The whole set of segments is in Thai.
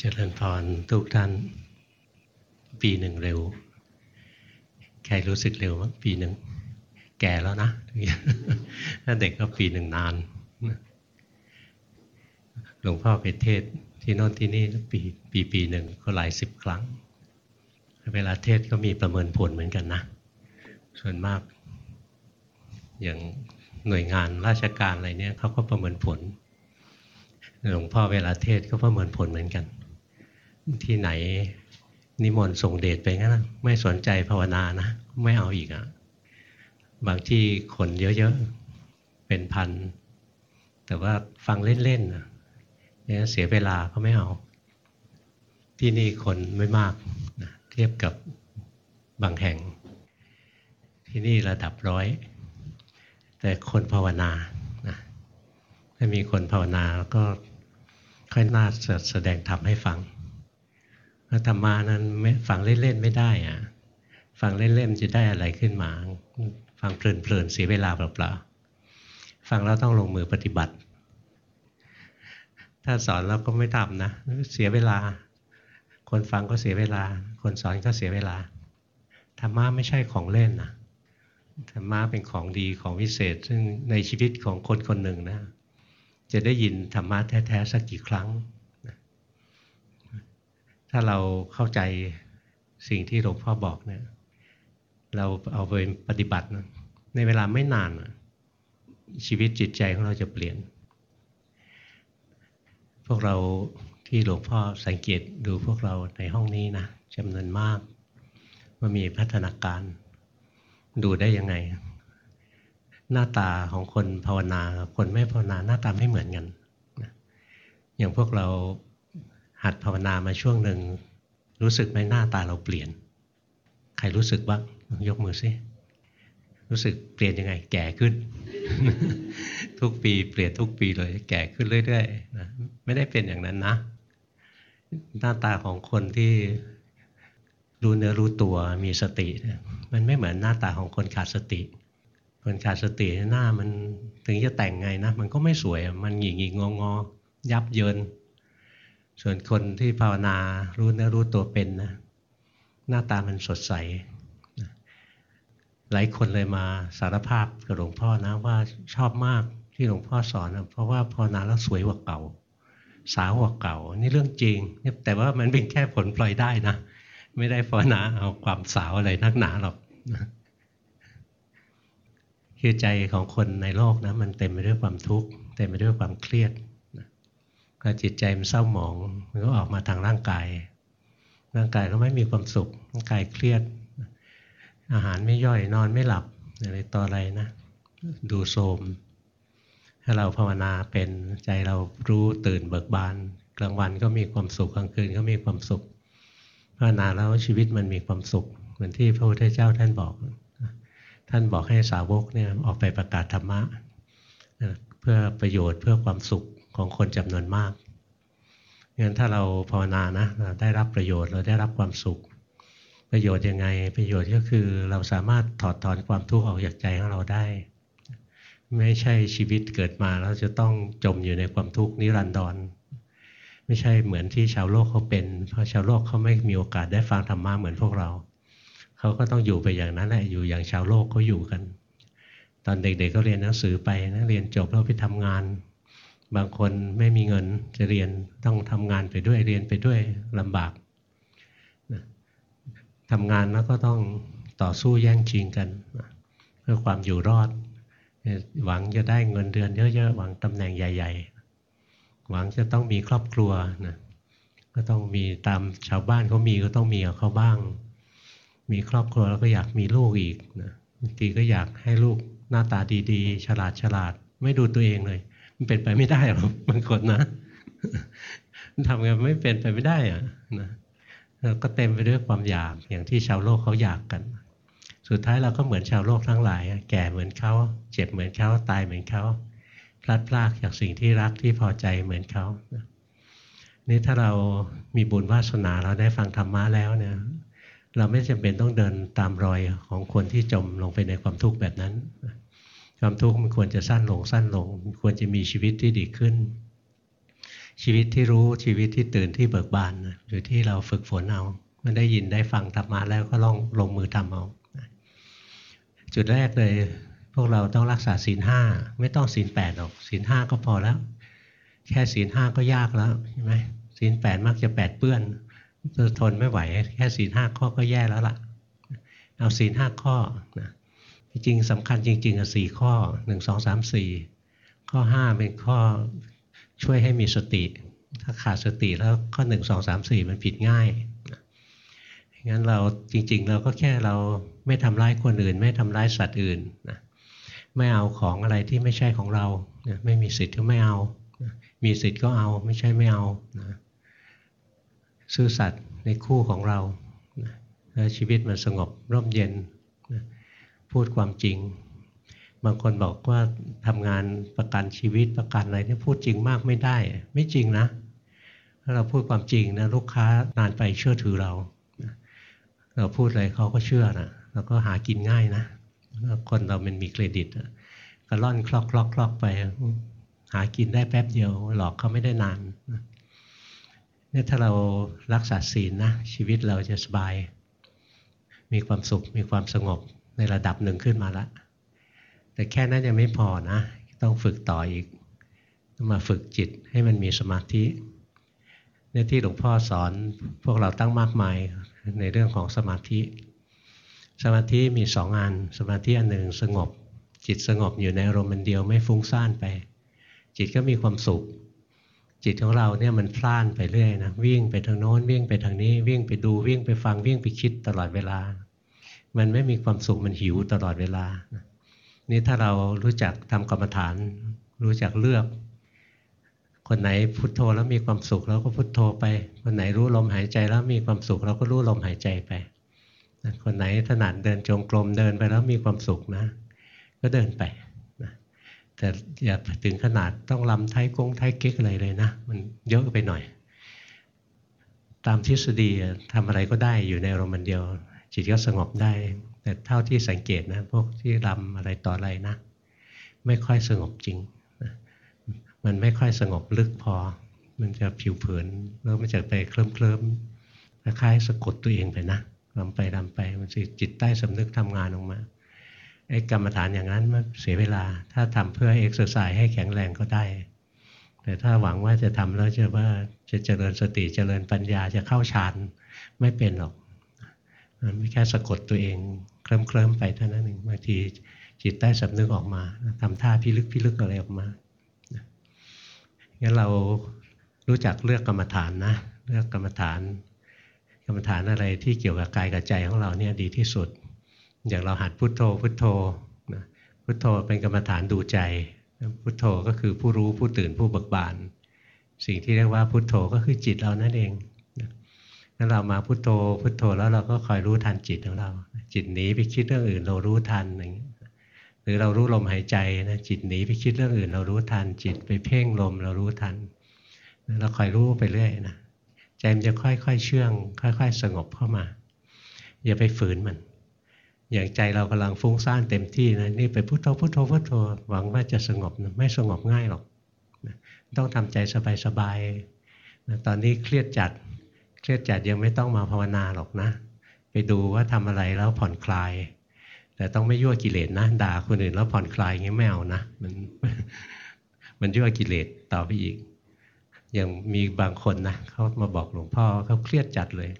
เจริญพรทุกท่าน ปีหนึ่งเร็ว ใครรู้สึกเร็วมั้งปีหนึ่ง แก่แล้วนะถ้าเด็กก็ปีหนึ่งนาน หลวงพ่อไปเทศที่โน่นที่นี่ปีปีปีหนึ่งก็หลายสิบครั้ง เวลาเทศก็มีประเมินผลเหมือนกันนะ ส่วนมาก อย่างหน่วยงานราชการอะไรเนี่ยเขาก็ประเมินผลหลวงพ่อเวลาเทศก็ประเมินผลเหมือนกัน ที่ไหน นิมนต์ส่งเดชไปงั้นไม่สนใจภาวนานะ ไม่เอาอีกอะ่ะ บางที่คนเยอะๆ เป็นพัน แต่ว่าฟังเล่นๆนะเนี่ยเสียเวลาก็ไม่เอา ที่นี่คนไม่มากนะเทียบกับบางแห่ง ที่นี่ระดับร้อย แต่คนภาวนานะถ้ามีคนภาวนาก็ค่อยน่าจะแสดงธรรมให้ฟัง ธรรมานั้นฟังเล่นๆไม่ได้อะฟังเล่นๆจะได้อะไรขึ้นมา ฟังเพลินๆเสียเวลาเปล่าๆฟังแล้วต้องลงมือปฏิบัติ ถ้าสอนแล้วก็ไม่ทำนะ เสียเวลา คนฟังก็เสียเวลา คนสอนก็เสียเวลาธรรมะไม่ใช่ของเล่นนะธรรมะเป็นของดีของวิเศษ ซึ่งในชีวิตของคนคนหนึ่งนะ จะได้ยินธรรมะแท้ๆสักกี่ครั้ง ถ้าเราเข้าใจสิ่งที่หลวงพ่อบอกเนี่ย เราเอาไปปฏิบัตินะในเวลาไม่นานชีวิตจิตใจของเราจะเปลี่ยน พวกเราที่หลวงพ่อสังเกตดูพวกเราในห้องนี้นะจำนวนมากว่ามีพัฒนาการดูได้ยังไง หน้าตาของคนภาวนาคนไม่ภาวนาหน้าตาไม่เหมือนกันอย่างพวกเรา หัดภาวนามาช่วงหนึ่ง รู้สึกไหมหน้าตาเราเปลี่ยน ใครรู้สึกบ้างยกมือสิรู้สึกเปลี่ยนยังไง แก่ขึ้น ทุกปีเปลี่ยนทุกปีเลยแก่ขึ้นเรื่อยๆนะไม่ได้เป็นอย่างนั้นนะ หน้าตาของคนที่รู้เนื้อรู้ตัวมีสติ มันไม่เหมือนหน้าตาของคนขาดสติ คนขาดสติหน้ามันถึงจะแต่งไงนะ มันก็ไม่สวยมันหงิกหงิกงองอยับเยิน ส่วนคนที่ภาวนารู้เนื้อรู้ตัวเป็นนะหน้าตามันสดใส หลายคนเลยมาสารภาพกับหลวงพ่อนะว่าชอบมากที่หลวงพ่อสอนนะเพราะว่าภาวนาแล้วสวยกว่าเก่า สาวกว่าเก่า นี่เรื่องจริง แต่ว่ามันเป็นแค่ผลปล่อยได้นะ ไม่ได้ภาวนาเอาความสาวอะไรนักหนาหรอกคือใจของคนในโลกนะมันเต็มไปด้วยความทุกข์เต็มไปด้วยความเครียด พอจิตใจมันเศร้าหมองมันก็ออกมาทางร่างกาย ร่างกายก็ไม่มีความสุขร่างกายเครียด อาหารไม่ย่อยนอนไม่หลับอะไรต่ออะไรนะ ดูโทมถ้าเราภาวนาเป็นใจเรารู้ตื่นเบิกบานกลางวันก็มีความสุขกลางคืนก็มีความสุขภาวนาแล้วชีวิตมันมีความสุข เหมือนที่พระพุทธเจ้าท่านบอก ท่านบอกให้สาวกเนี่ยออกไปประกาศธรรมะเพื่อประโยชน์เพื่อความสุข ของคนจำนวนมากงั้นถ้าเราภาวนานะเราได้รับประโยชน์เราได้รับความสุข ประโยชน์ยังไงประโยชน์ก็คือเราสามารถถอดถอนความทุกข์ออกจากใจของเราได้ ไม่ใช่ชีวิตเกิดมาแล้วจะต้องจมอยู่ในความทุกข์นิรันดรไม่ใช่เหมือนที่ชาวโลกเขาเป็น เพราะชาวโลกเขาไม่มีโอกาสได้ฟังธรรมะเหมือนพวกเราเขาก็ต้องอยู่ไปอย่างนั้นแหละอยู่อย่างชาวโลกเขาอยู่กัน ตอนเด็กๆก็เรียนหนังสือไปนะเรียนจบแล้วไปทำงาน บางคนไม่มีเงินจะเรียนต้องทำงานไปด้วยเรียนไปด้วยลำบากนะทำงานแล้วก็ต้องต่อสู้แย่งชิงกันเพื่อความอยู่รอด หวังจะได้เงินเดือนเยอะๆหวังตำแหน่งใหญ่ ๆ หวังจะต้องมีครอบครัวนะก็ต้องมีตามชาวบ้านเขามีก็ต้องมีกับเขาบ้าง มีครอบครัวแล้วก็อยากมีลูกอีกนะบางทีก็อยากให้ลูกหน้าตาดีๆ ฉลาดฉลาดไม่ดูตัวเองเลย มันเป็นไปไม่ได้หรอกบางคนนะทำกันไม่เป็นไปไม่ได้อะนะก็เต็มไปด้วยความอยากอย่างที่ชาวโลกเขาอยากกัน สุดท้ายเราก็เหมือนชาวโลกทั้งหลาย แก่เหมือนเขา เจ็บเหมือนเขาตายเหมือนเขาพลัดพรากจากสิ่งที่รักที่พอใจเหมือนเขานี่ถ้าเรามีบุญวาสนาเราได้ฟังธรรมะแล้วเนี่ยเราไม่จำเป็นต้องเดินตามรอยของคนที่จมลงไปในความทุกข์แบบนั้น ความทุกข์มันควรจะสั้นลงสั้นลง ควรจะมีชีวิตที่ดีขึ้น ชีวิตที่รู้ชีวิตที่ตื่นที่เบิกบานอยู่ที่เราฝึกฝนเอามันได้ยินได้ฟังธรรมะแล้วก็ลองลงมือทำเอาจุดแรกเลย พวกเราต้องรักษาศีลห้าไม่ต้องศีลแปดหรอกศีลห้าก็พอแล้ว แค่ศีลห้าก็ยากแล้วใช่ไหมศีลแปดมักจะแปดเปื้อนจะทนไม่ไหว แค่ศีลห้าข้อก็แย่แล้วล่ะ เอาศีลห้าข้อนะ จริงสำคัญจริงๆอะสี่ข้อหนึ่งสองสามสี่ข้อห้าเป็นข้อช่วยให้มีสติ ถ้าขาดสติแล้วข้อหนึ่งสองสามสี่มันผิดง่ายงั้นเราจริง ๆ เราก็แค่เราไม่ทำร้ายคนอื่น ไม่ทำร้ายสัตว์อื่นนะไม่เอาของอะไรที่ไม่ใช่ของเราไม่มีสิทธิ์ก็ไม่เอามีสิทธิ์ก็เอาไม่ใช่ไม่เอานะซื่อสัตย์ในคู่ของเราแล้วชีวิตมันสงบร่มเย็น พูดความจริง บางคนบอกว่าทำงานประกันชีวิตประกันอะไรที่ยพูดจริงมากไม่ได้ ไม่จริงนะถ้าเราพูดความจริงนะลูกค้านานไปเชื่อถือเรา เราพูดอะไรเขาก็เชื่อนะเราก็หากินง่ายนะคนเรามันมีเครดิตก็ล่อนคลอกคลอกคลอกไป หากินได้แป๊บเดียว หลอกเขาไม่ได้นานเนี่ยถ้าเรารักษาศีลนะชีวิตเราจะสบาย มีความสุขมีความสงบ ในระดับหนึ่งขึ้นมาละแต่แค่นั้นยังไม่พอนะ ต้องฝึกต่ออีกต้องมาฝึกจิตให้มันมีสมาธิเนี่ยที่หลวงพ่อสอนพวกเราตั้งมากมายในเรื่องของสมาธิ สมาธิมีสองอัน สมาธิอันหนึ่งสงบ จิตสงบอยู่ในอารมณ์เดียวไม่ฟุ้งซ่านไป จิตก็มีความสุข จิตของเราเนี่ยมันพล่านไปเรื่อยนะวิ่งไปทางโน้นวิ่งไปทางนี้วิ่งไปดูวิ่งไปฟังวิ่งไปคิดตลอดเวลา มันไม่มีความสุขมันหิวตลอดเวลา นี่ถ้าเรารู้จักทำกรรมฐาน รู้จักเลือก คนไหนพุโทโธแล้วมีความสุขเราก็พุโทโธไป คนไหนรู้ลมหายใจแล้วมีความสุขเราก็รู้ลมหายใจไป คนไหนถนัดเดินจงกรมเดินไปแล้วมีความสุขนะ ก็เดินไปนะแต่อย่าถึงขนาดต้องลำไทยกงไทยเก๊กอะไรเลยนะ มันเยอะไปหน่อยตามทฤษฎีทำอะไรก็ได้อยู่ในอารมณ์เดียว จิตก็สงบได้ แต่เท่าที่สังเกตนะพวกที่ลำอะไรต่ออะไรนะ ไม่ค่อยสงบจริงมันไม่ค่อยสงบลึกพอ มันจะผิวเผินแล้วมันจะไปเคลิ้มเคลิ้มคล้ายๆสะกดตัวเองไปนะลำไปลำไปมันจะจิตใต้สำนึกทำงานออกมาไอ้กรรมฐานอย่างนั้นมันเสียเวลา ถ้าทำเพื่อเอ็กซ์ไซส์ให้แข็งแรงก็ได้ แต่ถ้าหวังว่าจะทำแล้วจะว่าจะเจริญสติเจริญปัญญาจะเข้าฌานไม่เป็นหรอก ไม่แค่สะกดตัวเองเคลิ้มเคลิ้มไปเท่านั้นเองบางทีจิตใต้สำนึกออกมาทำท่าพิลึกพิลึกอะไรออกมางั้นเรารู้จักเลือกกรรมฐานนะ เลือกกรรมฐาน กรรมฐานอะไรที่เกี่ยวกับกายกับใจของเราเนี่ยดีที่สุด อย่างเราหัดพุทโธพุทโธนะพุทโธเป็นกรรมฐานดูใจ พุทโธก็คือผู้รู้ผู้ตื่นผู้เบิกบาน สิ่งที่เรียกว่าพุทโธก็คือจิตเรานั่นเอง งั้นเรามาพุทโธพุทโธแล้วเราก็คอยรู้ทันจิตของเรา จิตหนีไปคิดเรื่องอื่นเรารู้ทันอย่างนี้รือเรารู้ลมหายใจนะจิตหนีไปคิดเรื่องอื่น เรารู้ทัน จิตไปเพ่งลมเรารู้ทันเราคอยรู้ไปเรื่อยนะใจมันจะค่อยๆเชื่อง ค่อย ๆ สงบเข้ามา อย่าไปฝืนมัน อย่างใจเรากำลังฟุ้งซ่านเต็มที่นะนี่ไปพุโทโธพุโทโธพุโทโธหวังว่าจะสงบนะไม่สงบง่ายหรอกต้องทำใจสบายๆตอนนี้เครียดจัด เครียดจัดยังไม่ต้องมาภาวนาหรอกนะ ไปดูว่าทำอะไรแล้วผ่อนคลาย แต่ต้องไม่ยั่วกิเลสนะ ด่าคนอื่นแล้วผ่อนคลายอย่างนี้ไม่เอานะ มันมันยั่วกิเลสต่อไปอีก อย่างมีบางคนนะเขามาบอกหลวงพ่อเขาเครียดจัดเลย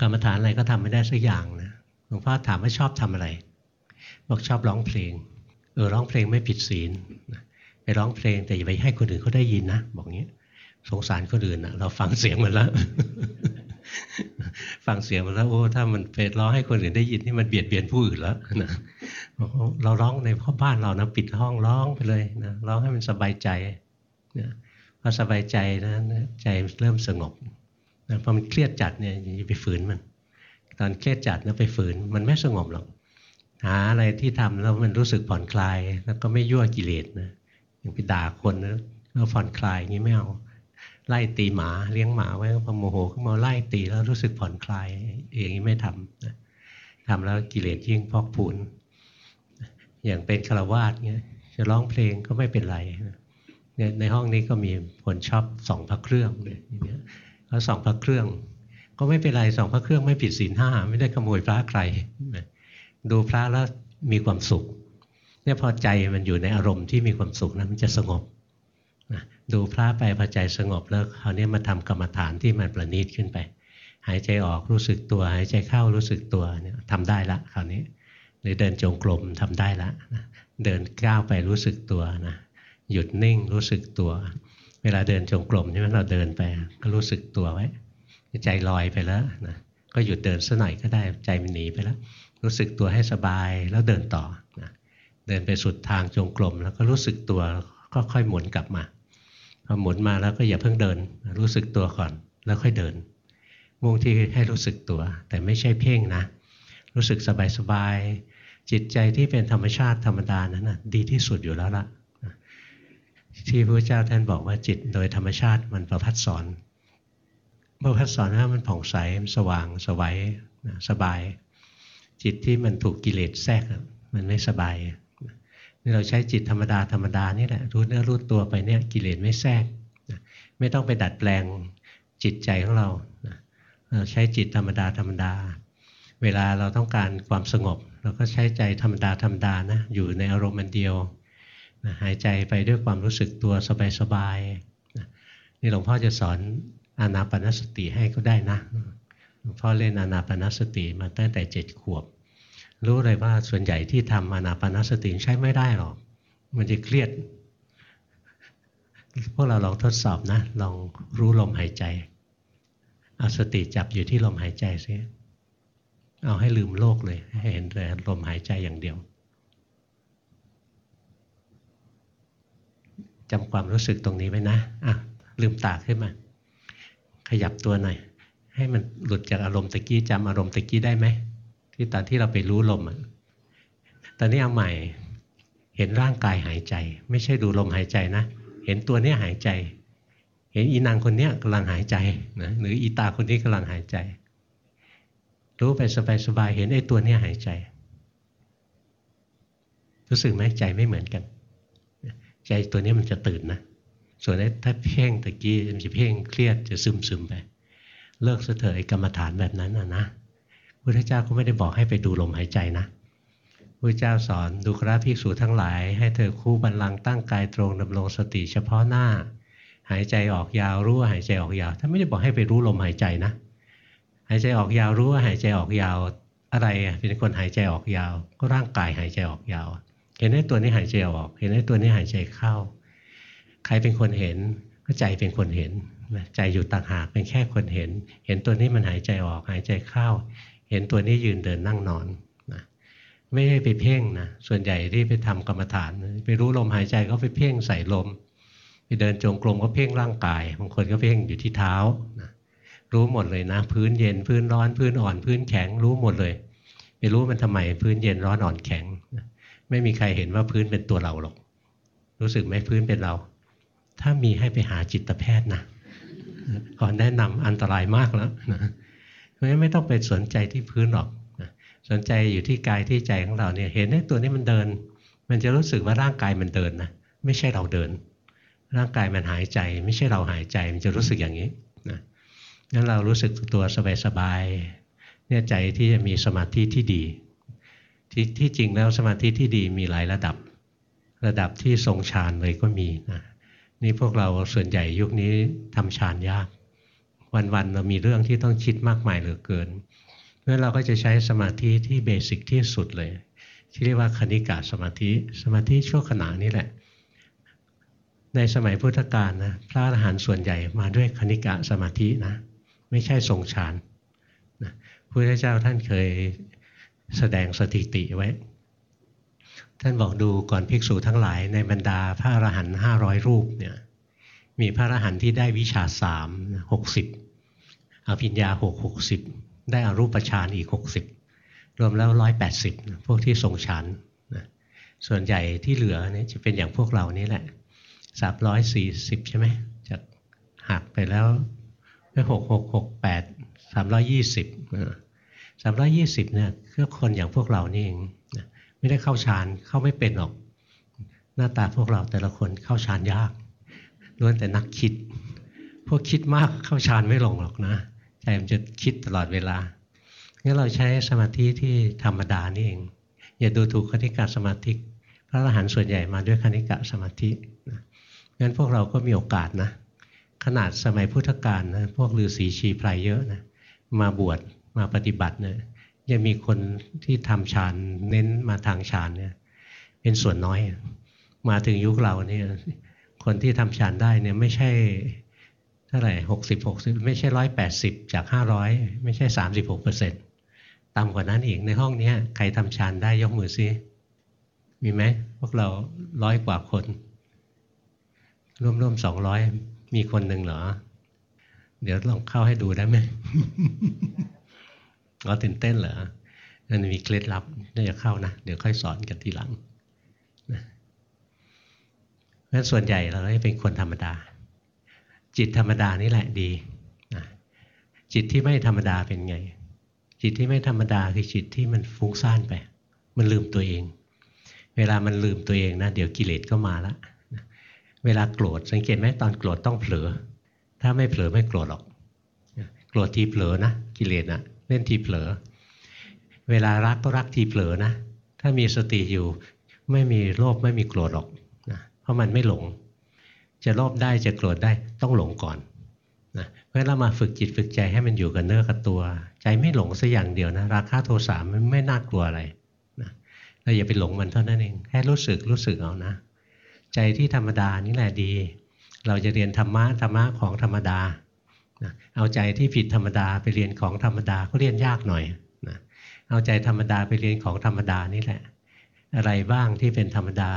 กรรมฐานอะไรก็ทำไม่ได้สักอย่างนะหลวงพ่อถามว่าชอบทำอะไร บอกชอบร้องเพลงเออร้องเพลงไม่ผิดศีลไปร้องเพลงแต่อย่าไปให้คนอื่นเขาได้ยินนะ บอกงี้ สงสารคนอื่นนะเราฟังเสียงมันแล้วฟังเสียงมันแล้วโอ้ถ้ามันไปร้องให้คนอื่นได้ยินนี่มันเบียดเบียนผู้อื่นแล้วนะเราร้องในพ่อบ้านเรานะปิดห้องร้องไปเลยนะร้องให้มันสบายใจนะพอสบายใจนะใจเริ่มสงบนะพอมันเครียดจัดเนี่ยอย่าไปฝืนมัน ตอนเครียดจัดนะไปฝืนมันไม่สงบหรอกหาอะไรที่ทำแล้วมันรู้สึกผ่อนคลายแล้วก็ไม่ยั่วกิเลสนะอย่างไปด่าคนแล้วผ่อนคลายอย่างนี้ไม่เอา ไล่ตีหมาเลี้ยงหมาไว้พอโมโหขึ้นมาไล่ตีแล้วรู้สึกผ่อนคลายอย่างนี้ไม่ทำนะทำแล้วกิเลสยิ่งพอกพูน อย่างเป็นฆราวาสเงี้ยจะร้องเพลงก็ไม่เป็นไรเนี่ยในห้องนี้ก็มีคนชอบส่องพระเครื่องเลยอย่างเงี้ยเขาส่องพระเครื่อง ก็ไม่เป็นไรส่องพระเครื่องไม่ผิดศีลห้าไม่ได้ขโมยพระใคร ดูพระแล้วมีความสุขเนี่ยพอใจมันอยู่ในอารมณ์ที่มีความสุขนะมันจะสงบ ดูพระไปพอใจสงบแล้วคราวนี้มาทำกรรมฐานที่มันประณีตขึ้นไป หายใจออกรู้สึกตัว หายใจเข้ารู้สึกตัวเนี่ยทำได้ละคราวนี้หรือเดินจงกรมทำได้ละนะเดินก้าวไปรู้สึกตัวนะหยุดนิ่งรู้สึกตัว เวลาเดินจงกรมใช่ไหมเราเดินไปก็รู้สึกตัวไว้ ใจลอยไปแล้วนะก็หยุดเดินสักหน่อยก็ได้ใจมันหนีไปแล้ว รู้สึกตัวให้สบายแล้วเดินต่อนะเดินไปสุดทางจงกรมแล้วก็รู้สึกตัวก็ค่อยหมุนกลับมา พอหมุนมาแล้วก็อย่าเพิ่งเดิน รู้สึกตัวก่อนแล้วค่อยเดิน มุ่งที่ให้รู้สึกตัว แต่ไม่ใช่เพ่งนะ รู้สึกสบายๆจิตใจที่เป็นธรรมชาติธรรมดานั้นนะดีที่สุดอยู่แล้วละที่พระเจ้าท่านบอกว่าจิตโดยธรรมชาติมันประพัดสอนประพัดสอนว่ามันผ่องใสสว่างสวัยสบาย จิตที่มันถูกกิเลสแทรกมันไม่สบาย เราใช้จิตธรรมดาธรรมดานี่แหละรู้เนื้อรู้ตัวไปเนี่ยกิเลสไม่แทรกไม่ต้องไปดัดแปลงจิตใจของเราเราใช้จิตธรรมดาธรรมดา เวลาเราต้องการความสงบ เราก็ใช้ใจธรรมดาธรรมดานะอยู่ในอารมณ์อันเดียวหายใจไปด้วยความรู้สึกตัวสบายๆนี่หลวงพ่อจะสอนอานาปนสติให้ก็ได้นะหลวงพ่อเล่นอานาปนสติมาตั้งแต่เจ็ดขวบ รู้เลยว่าส่วนใหญ่ที่ทำอนาปนาสติใช้ไม่ได้หรอก มันจะเครียด พวกเราลองทดสอบนะ ลองรู้ลมหายใจ เอาสติจับอยู่ที่ลมหายใจซิเอาให้ลืมโลกเลย ให้เห็นแต่ลมหายใจอย่างเดียวจำความรู้สึกตรงนี้ไว้นะอะลืมตาขึ้นมา ขยับตัวหน่อย ให้มันหลุดจากอารมณ์ตะกี้จำอารมณ์ตะกี้ได้ไหม ที่ตอนที่เราไปรู้ลมอะตอนนี้เอาใหม่เห็นร่างกายหายใจ ไม่ใช่ดูลมหายใจนะ เห็นตัวเนี้ยหายใจ เห็นอีนางคนเนี้ยกำลังหายใจนะหรืออีตาคนนี้กำลังหายใจ รู้ไปสบายๆเห็นไอ้ตัวเนี้ยหายใจ รู้สึกไหมใจไม่เหมือนกัน ใจตัวนี้มันจะตื่นนะส่วนถ้าเพ่งตะกี้มันจะเพ่งเครียดจะซึมซึมไป เลิกเสถอะไอ้กรรมฐานแบบนั้นนะนะ พุทธเจ้าก็ไม่ได้บอกให้ไปดูลมหายใจนะพุทธเจ้าสอนดูคราภิกษุทั้งหลาย ให้เธอคู่บันลังตั้งกายตรงดำรงสติเฉพาะหน้า หายใจออกยาวรู้ว่าหายใจออกยาวท่านไม่ได้บอกให้ไปรู้ลมหายใจนะ หายใจออกยาวรู้ว่าหายใจออกยาวอะไรเป็นคนหายใจออกยาว ก็ร่างกายหายใจออกยาว เห็นไอ้ตัวนี้หายใจออก เห็นไอ้ตัวนี้หายใจเข้า ใครเป็นคนเห็นก็ใจเป็นคนเห็นใจอยู่ต่างหากเป็นแค่คนเห็น เห็นตัวนี้มันหายใจออกหายใจเข้า เห็นตัวนี้ยืนเดินนั่งนอนนะไม่ได้ไปเพ่งนะส่วนใหญ่ที่ไปทำกรรมฐาน ไปรู้ลมหายใจก็ไปเพ่งใส่ลม ไปเดินจงกรมก็เพ่งร่างกายบางคนก็เพ่งอยู่ที่เท้านะรู้หมดเลยนะ พื้นเย็นพื้นร้อนพื้นอ่อนพื้นแข็งรู้หมดเลยไปรู้มันทำไมพื้นเย็นร้อนอ่อนแข็ง ไม่มีใครเห็นว่าพื้นเป็นตัวเราหรอก รู้สึกไหมพื้นเป็นเรา ถ้ามีให้ไปหาจิตแพทย์นะก่อนแนะนำอันตรายมากแล้วนะ เพราะฉะนั้นไม่ต้องไปสนใจที่พื้นหรอกสนใจอยู่ที่กายที่ใจของเราเนี่ยเห็นไอ้ตัวนี้มันเดิน มันจะรู้สึกว่าร่างกายมันเดินนะไม่ใช่เราเดิน ร่างกายมันหายใจ ไม่ใช่เราหายใจมันจะรู้สึกอย่างนี้นะงั้นเรารู้สึกตัวสบายๆเนี่ยใจที่จะมีสมาธิที่ดีที่ที่จริงแล้วสมาธิที่ดีมีหลายระดับ ระดับที่ทรงฌานเลยก็มีนะนี่พวกเราส่วนใหญ่ยุคนี้ทำฌานยาก วันๆเรามีเรื่องที่ต้องคิดมากมายเหลือเกินเพราะเราก็จะใช้สมาธิที่เบสิกที่สุดเลย ที่เรียกว่าคณิกาสมาธิ สมาธิชั่วขณะนี้แหละ ในสมัยพุทธกาลนะพระอรหันต์ส่วนใหญ่มาด้วยคณิกะสมาธินะไม่ใช่ทรงฌานนะพระพุทธเจ้าท่านเคยแสดงสถิติไว้ ท่านบอกดูก่อนภิกษุทั้งหลายในบรรดาพระอรหันต์ห้าร้อยรูปเนี่ยมีพระอรหันต์ที่ได้วิชาสามหกสิบ อภิญญาหกหกสิบได้อารูปฌานอีกหกสิบรวมแล้วร้อยแปดสิบพวกที่ทรงฌานนะส่วนใหญ่ที่เหลือเนี่ยจะเป็นอย่างพวกเรานี่แหละสามร้อยสี่สิบใช่ไหมจากหักไปแล้วไปหกหกหกแปดสามร้อยยี่สิบสามร้อยยี่สิบเนี่ยคือคนอย่างพวกเรานี่เองไม่ได้เข้าฌานเข้าไม่เป็นหรอก หน้าตาพวกเราแต่ละคนเข้าฌานยากล้วนแต่นักคิด พวกคิดมากเข้าฌานไม่ลงหรอกนะ ใจมันจะคิดตลอดเวลางั้นเราใช้สมาธิที่ธรรมดานี่เอง อย่าดูถูกคณิกาสมาธิพระอรหันต์ส่วนใหญ่มาด้วยคณิกะสมาธินะงั้นพวกเราก็มีโอกาสนะ ขนาดสมัยพุทธกาลนะพวกฤาษีชีไพรเยอะนะมาบวชมาปฏิบัติเนี่ยยังมีคนที่ทำฌานเน้นมาทางฌานเนี่ย เป็นส่วนน้อย มาถึงยุคเราเนี่ยคนที่ทำฌานได้เนี่ยไม่ใช่ ท่าไหร่หกสิบหกสิบไม่ใช่ร้อยแปดสิบจากห้าร้อยไม่ใช่สามสิบหกเปอร์เซ็นต์ต่ำกว่านั้นอีกในห้องนี้ใครทำฌานได้ยกมือซิมีไหมพวกเราร้อยกว่าคน ร่วมๆสองร้อยมีคนหนึ่งเหรอ เดี๋ยวลองเข้าให้ดูได้ไหมเราตื่นเต้นเหรอมันมีเคล็ดลับน่าจะเข้านะ เดี๋ยวค่อยสอนกันทีหลังนะงั้นส่วนใหญ่เราเป็นคนธรรมดา จิตธรรมดานี่แหละดีนะจิตที่ไม่ธรรมดาเป็นไง จิตที่ไม่ธรรมดาคือจิตที่มันฟุ้งซ่านไป มันลืมตัวเอง เวลามันลืมตัวเองนะเดี๋ยวกิเลสก็มาละเวลาโกรธสังเกตไหมตอนโกรธต้องเผลอ ถ้าไม่เผลอไม่โกรธหรอกโกรธทีเผลอนะกิเลสนะเล่นทีเผลอ เวลารักก็รักทีเผลอนะ ถ้ามีสติอยู่ไม่มีโลภไม่มีโกรธหรอกนะเพราะมันไม่หลง จะโลภได้จะโกรธได้ต้องหลงก่อนนะเพราะเรามาฝึกจิตฝึกใจให้มันอยู่กับเนื้อกับตัว ใจไม่หลงสัอย่างเดียวนะราคาโทสะมันไม่น่ากลัวอะไรนะเราอย่าไปหลงมันเท่านั้นเองแค่รู้สึกรู้สึกเอานะ ใจที่ธรรมดานี่แหละดี เราจะเรียนธรรมะธรรมะของธรรมดาเอาใจที่ผิดธรรมดาไปเรียนของธรรมดาก็เรียนยากหน่อยนะเอาใจธรรมดาไปเรียนของธรรมดานี่แหละ อะไรบ้างที่เป็นธรรมดา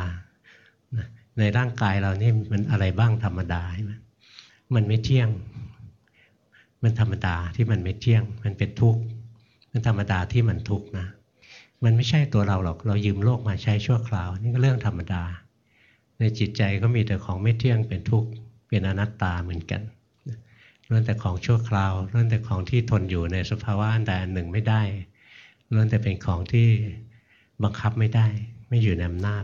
ในร่างกายเรานี่มันอะไรบ้างธรรมดาใช่ไหมมันไม่เที่ยง มันธรรมดาที่มันไม่เที่ยง มันเป็นทุกข์ มันธรรมดาที่มันทุกข์นะ มันไม่ใช่ตัวเราหรอก เรายืมโลกมาใช้ชั่วคราว นี่ก็เรื่องธรรมดา ในจิตใจก็มีแต่ของไม่เที่ยงเป็นทุกข์ เป็นอนัตตาเหมือนกันล้วนแต่ของชั่วคราวล้วนแต่ของที่ทนอยู่ในสภาวะอันใดอันหนึ่งไม่ได้ล้วนแต่เป็นของที่บังคับไม่ได้ ไม่อยู่ในอำนาจ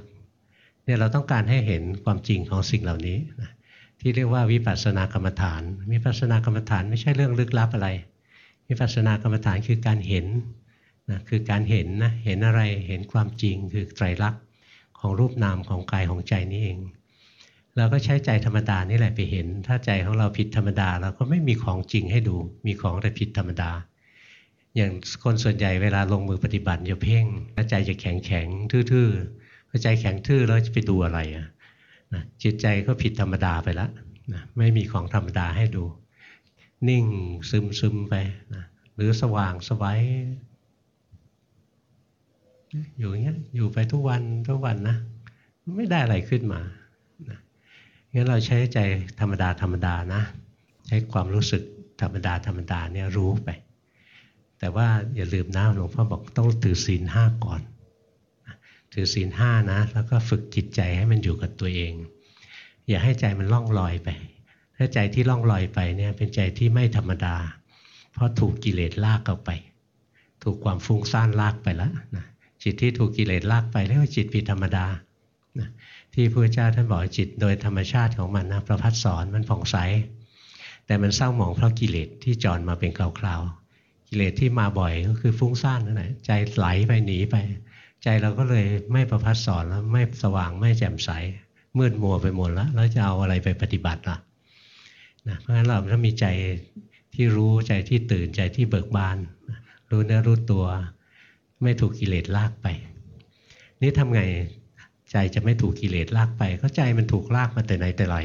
เนี่ยเราต้องการให้เห็นความจริงของสิ่งเหล่านี้นะที่เรียกว่าวิปัสสนากรรมฐาน วิปัสสนากรรมฐานไม่ใช่เรื่องลึกลับอะไร วิปัสสนากรรมฐานคือการเห็นนะคือการเห็นนะเห็นอะไรเห็นความจริงคือไตรลักษณ์ของรูปนามของกายของใจนี่เองเราก็ใช้ใจธรรมดานี่แหละไปเห็น ถ้าใจของเราผิดธรรมดาเราก็ไม่มีของจริงให้ดู มีของแต่ผิดธรรมดา อย่างคนส่วนใหญ่เวลาลงมือปฏิบัติจะเพ่งแล้วใจจะแข็งแข็งทื่อๆ พอใจแข็งทื่อแล้วจะไปดูอะไรอะนะจิตใจก็ผิดธรรมดาไปแล้วนะไม่มีของธรรมดาให้ดู นิ่งซึมซึมไปนะหรือสว่างสวัยอยู่อย่างเงี้ยอยู่ไปทุกวันทุกวันนะไม่ได้อะไรขึ้นมางั้นเราใช้ใจธรรมดาธรรมดานะ ใช้ความรู้สึกธรรมดาธรรมดาเนี่ยรู้ไป แต่ว่าอย่าลืมนะหลวงพ่อบอกต้องถือศีลห้าก่อน ถือศีลห้านะ แล้วก็ฝึกจิตใจให้มันอยู่กับตัวเอง อย่าให้ใจมันล่องลอยไป ถ้าใจที่ล่องลอยไปเนี่ยเป็นใจที่ไม่ธรรมดา เพราะถูกกิเลสลากเอาไป ถูกความฟุ้งซ่านลากไปแล้วนะจิตที่ถูกกิเลสลากไปเรียกว่าจิตผิดธรรมดานะที่พระเจ้าท่านบอกจิตโดยธรรมชาติของมันนะประพัดสอนมันผ่องใส แต่มันเศร้าหมองเพราะกิเลสที่จอนมาเป็นคราวๆกิเลสที่มาบ่อยก็คือฟุ้งซ่านนั่นแหละใจไหลไปหนีไป ใจเราก็เลยไม่ประพัดสอนแล้วไม่สว่างไม่แจ่มใส มืดมัวไปหมดแล้วแล้วจะเอาอะไรไปปฏิบัติล่ะนะเพราะฉะนั้นเราถ้ามีใจที่รู้ใจที่ตื่นใจที่เบิกบาน รู้เนื้อรู้ตัว ไม่ถูกกิเลสลากไป นี่ทำไงใจจะไม่ถูกกิเลสลากไป ก็ใจมันถูกลากมาแต่ไหนแต่ไร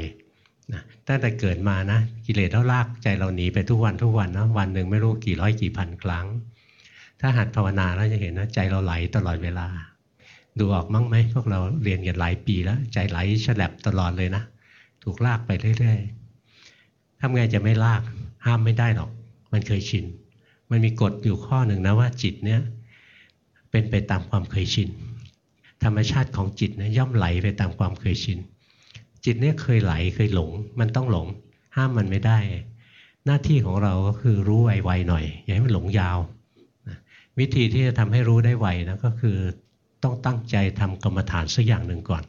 นะตั้งแต่เกิดมานะกิเลสเราลากใจเราหนีไปทุกวันทุกวันนะวันหนึ่งไม่รู้กี่ร้อยกี่พันครั้ง ถ้าหัดภาวนาแล้วจะเห็นนะใจเราไหลตลอดเวลา ดูออกมั้งไหมพวกเราเรียนกันหลายปีแล้ว ใจไหลฉลับตลอดเลยนะ ถูกลากไปเรื่อยๆทำไงจะไม่ลากห้ามไม่ได้หรอก มันเคยชิน มันมีกฎอยู่ข้อหนึ่งนะว่าจิตเนี้ยเป็นไปตามความเคยชิน ธรรมชาติของจิตนะย่อมไหลไปตามความเคยชิน จิตเนี่ยเคยไหลเคยหลง มันต้องหลง ห้ามมันไม่ได้ หน้าที่ของเราก็คือรู้ไวๆหน่อย อย่าให้มันหลงยาว วิธีที่จะทำให้รู้ได้ไวนะก็คือต้องตั้งใจทำกรรมฐานสักอย่างหนึ่งก่อน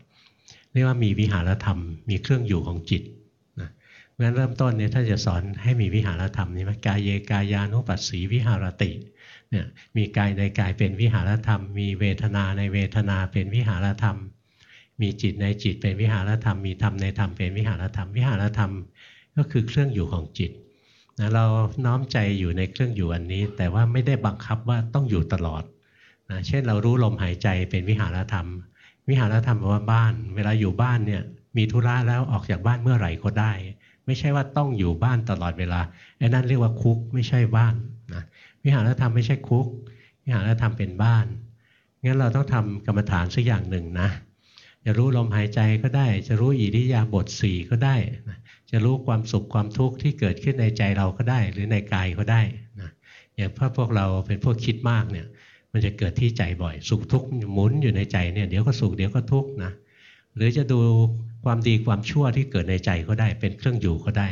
เรียกว่ามีวิหารธรรมมีเครื่องอยู่ของจิตงั้นเริ่มต้นเนี่ยท่านจะสอนให้มีวิหารธรรมนี่ไหมกายเยกายานุปัสสีวิหารติเนี่ยมีกายในกายเป็นวิหารธรรม มีเวทนาในเวทนาเป็นวิหารธรรม มีจิตในจิตเป็นวิหารธรรม มีธรรมในธรรมเป็นวิหารธรรม วิหารธรรมก็คือเครื่องอยู่ของจิต นะเราน้อมใจอยู่ในเครื่องอยู่อันนี้ แต่ว่าไม่ได้บังคับว่าต้องอยู่ตลอดนะเช่นเรารู้ลมหายใจเป็นวิหารธรรม วิหารธรรมแปลว่าบ้าน เวลาอยู่บ้านเนี่ยมีธุระแล้วออกจากบ้านเมื่อไหร่ก็ได้ ไม่ใช่ว่าต้องอยู่บ้านตลอดเวลาไอ้นั่นเรียกว่าคุกไม่ใช่บ้านนะวิหารธรรมไม่ใช่คุก วิหารธรรมเป็นบ้านงั้นเราต้องทำกรรมฐานสักอย่างหนึ่งนะจะรู้ลมหายใจก็ได้ จะรู้อิริยาบถสี่ก็ได้นะ จะรู้ความสุขความทุกข์ที่เกิดขึ้นในใจเราก็ได้ หรือในกายก็ได้นะอย่างพพวกเราเป็นพวกคิดมากเนี่ย มันจะเกิดที่ใจบ่อย สุขทุกข์หมุนอยู่ในใจเนี่ยเดี๋ยวก็สุขเดี๋ยวก็ทุกข์นะหรือจะดูความดีความชั่วที่เกิดในใจก็ได้ เป็นเครื่องอยู่ก็ได้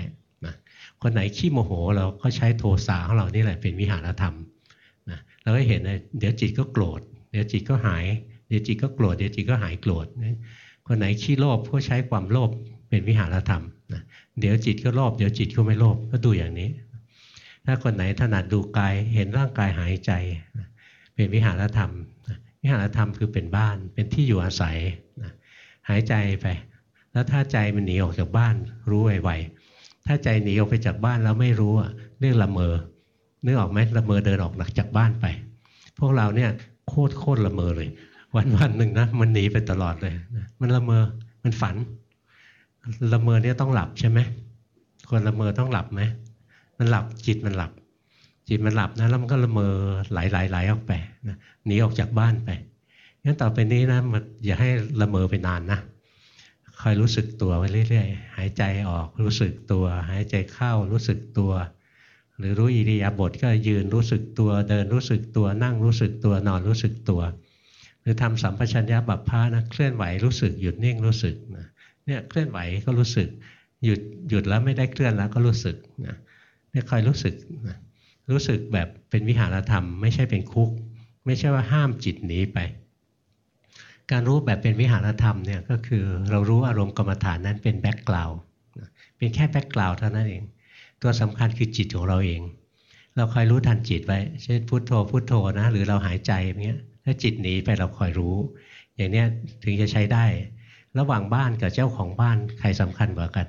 นะคนไหนขี้โมโหเราก็ใช้โทสะของเรานี่แหละเป็นวิหารธรรมนะเราก็เห็นเลยเดี๋ยวจิตก็โกรธเดี๋ยวจิตก็หาย เดี๋ยวจิตก็โกรธเดี๋ยวจิตก็หายโกรธคนไหนขี้โลภก็ใช้ความโลภเป็นวิหารธรรม เดี๋ยวจิตก็โลภเดี๋ยวจิตก็ไม่โลภก็ดูอย่างนี้ ถ้าคนไหนถนัดดูกายเห็นร่างกายหายใจ เป็นวิหารธรรม วิหารธรรมคือเป็นบ้านเป็นที่อยู่อาศัยหายใจไป แล้วถ้าใจมันหนีออกจากบ้านรู้ไวๆถ้าใจหนีออกไปจากบ้านแล้วไม่รู้อะเรื่องละเมอนึกออกไหมละเมอเดินออกจากบ้านไป พวกเราเนี่ยโคตรโคตรละเมอเลย วันวันหนึ่งนะมันหนีไปตลอดเลยมันละเมอมันฝัน ละเมอเนี่ยต้องหลับใช่ไหมคนละเมอต้องหลับไหมมันหลับจิตมันหลับ จิตมันหลับนะแล้วมันก็ละเมอไหลไหลไหลออกไปนะหนีออกจากบ้านไปงั้นต่อไปนี้นะมันอย่าให้ละเมอไปนานนะคอยรู้สึกตัวไปเรื่อยๆ หายใจออกรู้สึกตัว หายใจเข้ารู้สึกตัว หรือรู้อิริยาบถก็ยืนรู้สึกตัวเดินรู้สึกตัวนั่งรู้สึกตัวนอนรู้สึกตัว หรือทำสัมปชัญญะบัพพานะเคลื่อนไหวรู้สึกหยุดนิ่งรู้สึกนะ เนี่ยเคลื่อนไหวก็รู้สึก หยุดหยุดแล้วไม่ได้เคลื่อนแล้วก็รู้สึกนะเนี่ยคอยรู้สึกนะรู้สึกแบบเป็นวิหารธรรม ไม่ใช่เป็นคุก ไม่ใช่ว่าห้ามจิตหนีไป การรู้แบบเป็นวิหารธรรมเนี่ยก็คือเรารู้อารมณ์กรรมฐานนั้นเป็นแบ็กกราวด์เป็นแค่ background เท่านั้นเอง ตัวสำคัญคือจิตของเราเอง เราคอยรู้ทันจิตไว้ เช่นพุโทโธพุโทโธนะหรือเราหายใจอย่างเงี้ยถ้าจิตหนีไปเราคอยรู้ อย่างเนี้ยถึงจะใช้ได้ ระหว่างบ้านกับเจ้าของบ้านใครสำคัญกว่ากัน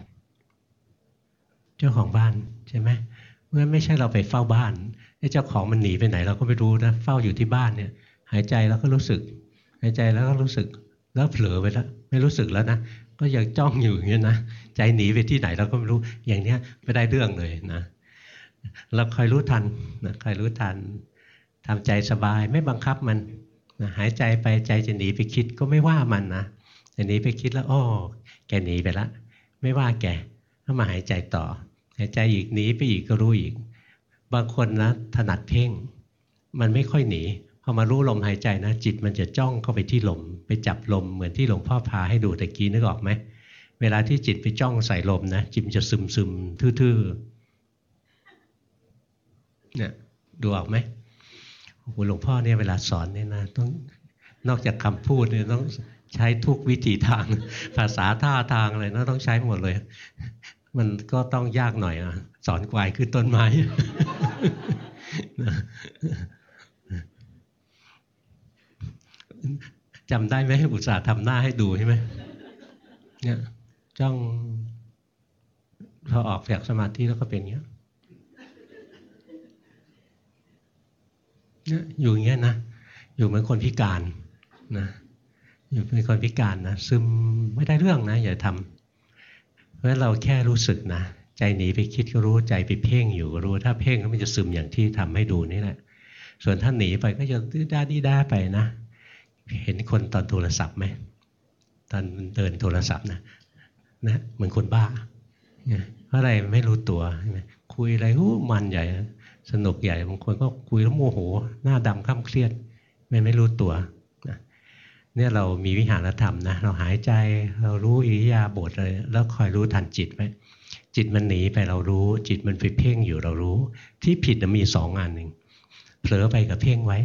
เจ้าของบ้านใช่ไหมเมื่อไม่ใช่เราไปเฝ้าบ้านเจ้าของมันหนีไปไหน เราก็ไม่รู้นะเฝ้าอยู่ที่บ้านเนี่ย หายใจแล้วก็รู้สึก หายใจแล้วก็รู้สึกแล้วเผลอไปแล้วไม่รู้สึกแล้วนะก็ยังจ้องอยู่อย่างนี้นะใจหนีไปที่ไหนเราก็ไม่รู้อย่างเนี้ยไม่ได้เรื่องเลยนะเราคอยรู้ทันนะคอยรู้ทันทำใจสบายไม่บังคับมันนะหายใจไปใจจะหนีไปคิดก็ไม่ว่ามันนะ จะหนีไปคิดแล้วอ้อแกหนีไปละ ไม่ว่าแกก็มาหายใจต่อ หายใจอีกหนีไปอีกก็รู้อีก บางคนนะถนัดเพ่ง มันไม่ค่อยหนีพอมารู้ลมหายใจนะ จิตมันจะจ้องเข้าไปที่ลม ไปจับลมเหมือนที่หลวงพ่อพาให้ดูตะกี้นึกออกไหมเวลาที่จิตไปจ้องใส่ลมนะจิตจะซึมซึมทื่อๆเนี่ยดูออกไหมหลวงพ่อเนี่ยเวลาสอนเนี่ยนะต้องนอกจากคำพูดเนี่ยต้อง ใช้ทุกวิธีทาง ภาษาท่าทางอะไรนะต้องใช้หมดเลย มันก็ต้องยากหน่อยอะสอนกวายขึ้นต้นไม้จำได้ไหมอุตส่าห์ทำหน้าให้ดูใช่ไหมเนี่ยจ้องพอออกจากสมาธิแล้วก็เป็นอย่างนี้เนี่ยอยู่อย่างเงี้ยนะ อยู่เหมือนคนพิการนะ อยู่เป็นคนพิการนะซึมไม่ได้เรื่องนะอย่าทำเพราะเราแค่รู้สึกนะ ใจหนีไปคิดก็รู้ใจไปเพ่งอยู่ก็รู้ ถ้าเพ่งก็มันจะซึมอย่างที่ทำให้ดูนี่แหละ ส่วนถ้าหนีไปก็จะดื้อด้าดีด้าไปนะ เห็นคนตอนโทรศัพท์ไหมตอนเดินโทรศัพท์นะนะเหมือนคนบ้าเพราะอะไรไม่รู้ตัวคุยอะไรหูมันใหญ่ สนุกใหญ่บางคนก็คุยแล้วโมโห หน้าดำข้ามเครียด ไม่ไม่รู้ตัว เนี่ยเรามีวิหารธรรมนะเราหายใจเรารู้อิริยาบถเลยแล้วคอยรู้ทันจิตไว้จิตมันหนีไปเรารู้ จิตมันไปเพ่งอยู่เรารู้ ที่ผิดมีสองอันหนึ่งเผลอไปกับเพ่งไว้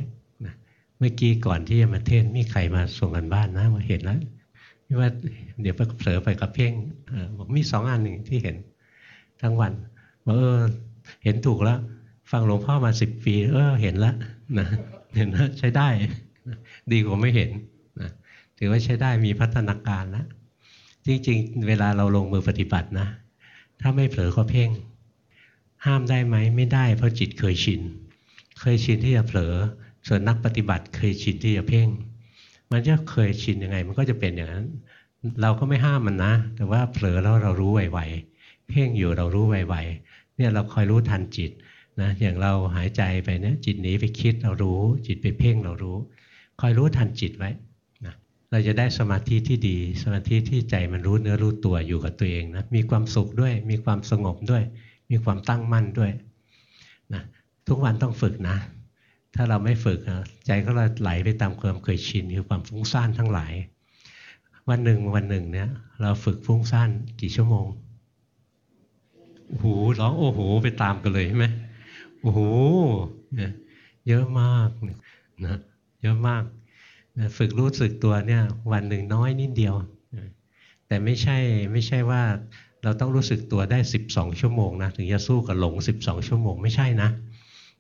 เมื่อกี้ก่อนที่จะมาเทศมีใครมาส่งกันบ้านนะมาเห็นแล้วว่าเดี๋ยวไปเผลอไปกับเพ่งบอกมีสองอันหนึ่งที่เห็นทั้งวันบอกเออเห็นถูกแล้ว ฟังหลวงพ่อมาสิบปี เออเห็นแล้วนะเห็นแล้วใช้ได้ ดีกว่าไม่เห็น ถือว่าใช้ได้มีพัฒนาการแล้วจริงๆ เวลาเราลงมือปฏิบัตินะ ถ้าไม่เผลอก็เพ่ง ห้ามได้ไหมไม่ได้ เพราะจิตเคยชิน เคยชินที่จะเผลอ ส่วนนักปฏิบัติเคยชินที่จะเพ่ง มันจะเคยชินยังไง มันก็จะเป็นอย่างนั้น เราก็ไม่ห้ามมันนะ แต่ว่าเผลอแล้วเรารู้ไวๆเพ่งอยู่เรารู้ไวๆเนี่ยเราคอยรู้ทันจิตนะอย่างเราหายใจไปเนี่ยจิตหนีไปคิดเรารู้ จิตไปเพ่งเรารู้ คอยรู้ทันจิตไว้ เราจะได้สมาธิที่ดี สมาธิที่ใจมันรู้เนื้อรู้ตัวอยู่กับตัวเองนะมีความสุขด้วย มีความสงบด้วย มีความตั้งมั่นด้วยนะทุกวันต้องฝึกนะ ถ้าเราไม่ฝึกใจก็เราไหลไปตามความเคยชินคือความฟุ้งซ่านทั้งหลาย วันหนึ่งวันหนึ่งเนี่ย เราฝึกฟุ้งซ่านกี่ชั่วโมงโอ้โหร้องโอ้โหไปตามกันเลยใช่ไหมโอ้โหเยอะมากนะเยอะมาก ฝึกรู้สึกตัวเนี่ยวันหนึ่งน้อยนิดเดียว แต่ไม่ใช่ไม่ใช่ว่าเราต้องรู้สึกตัวได้ 12 ชั่วโมงนะถึงจะสู้กับหลง 12 ชั่วโมงไม่ใช่นะ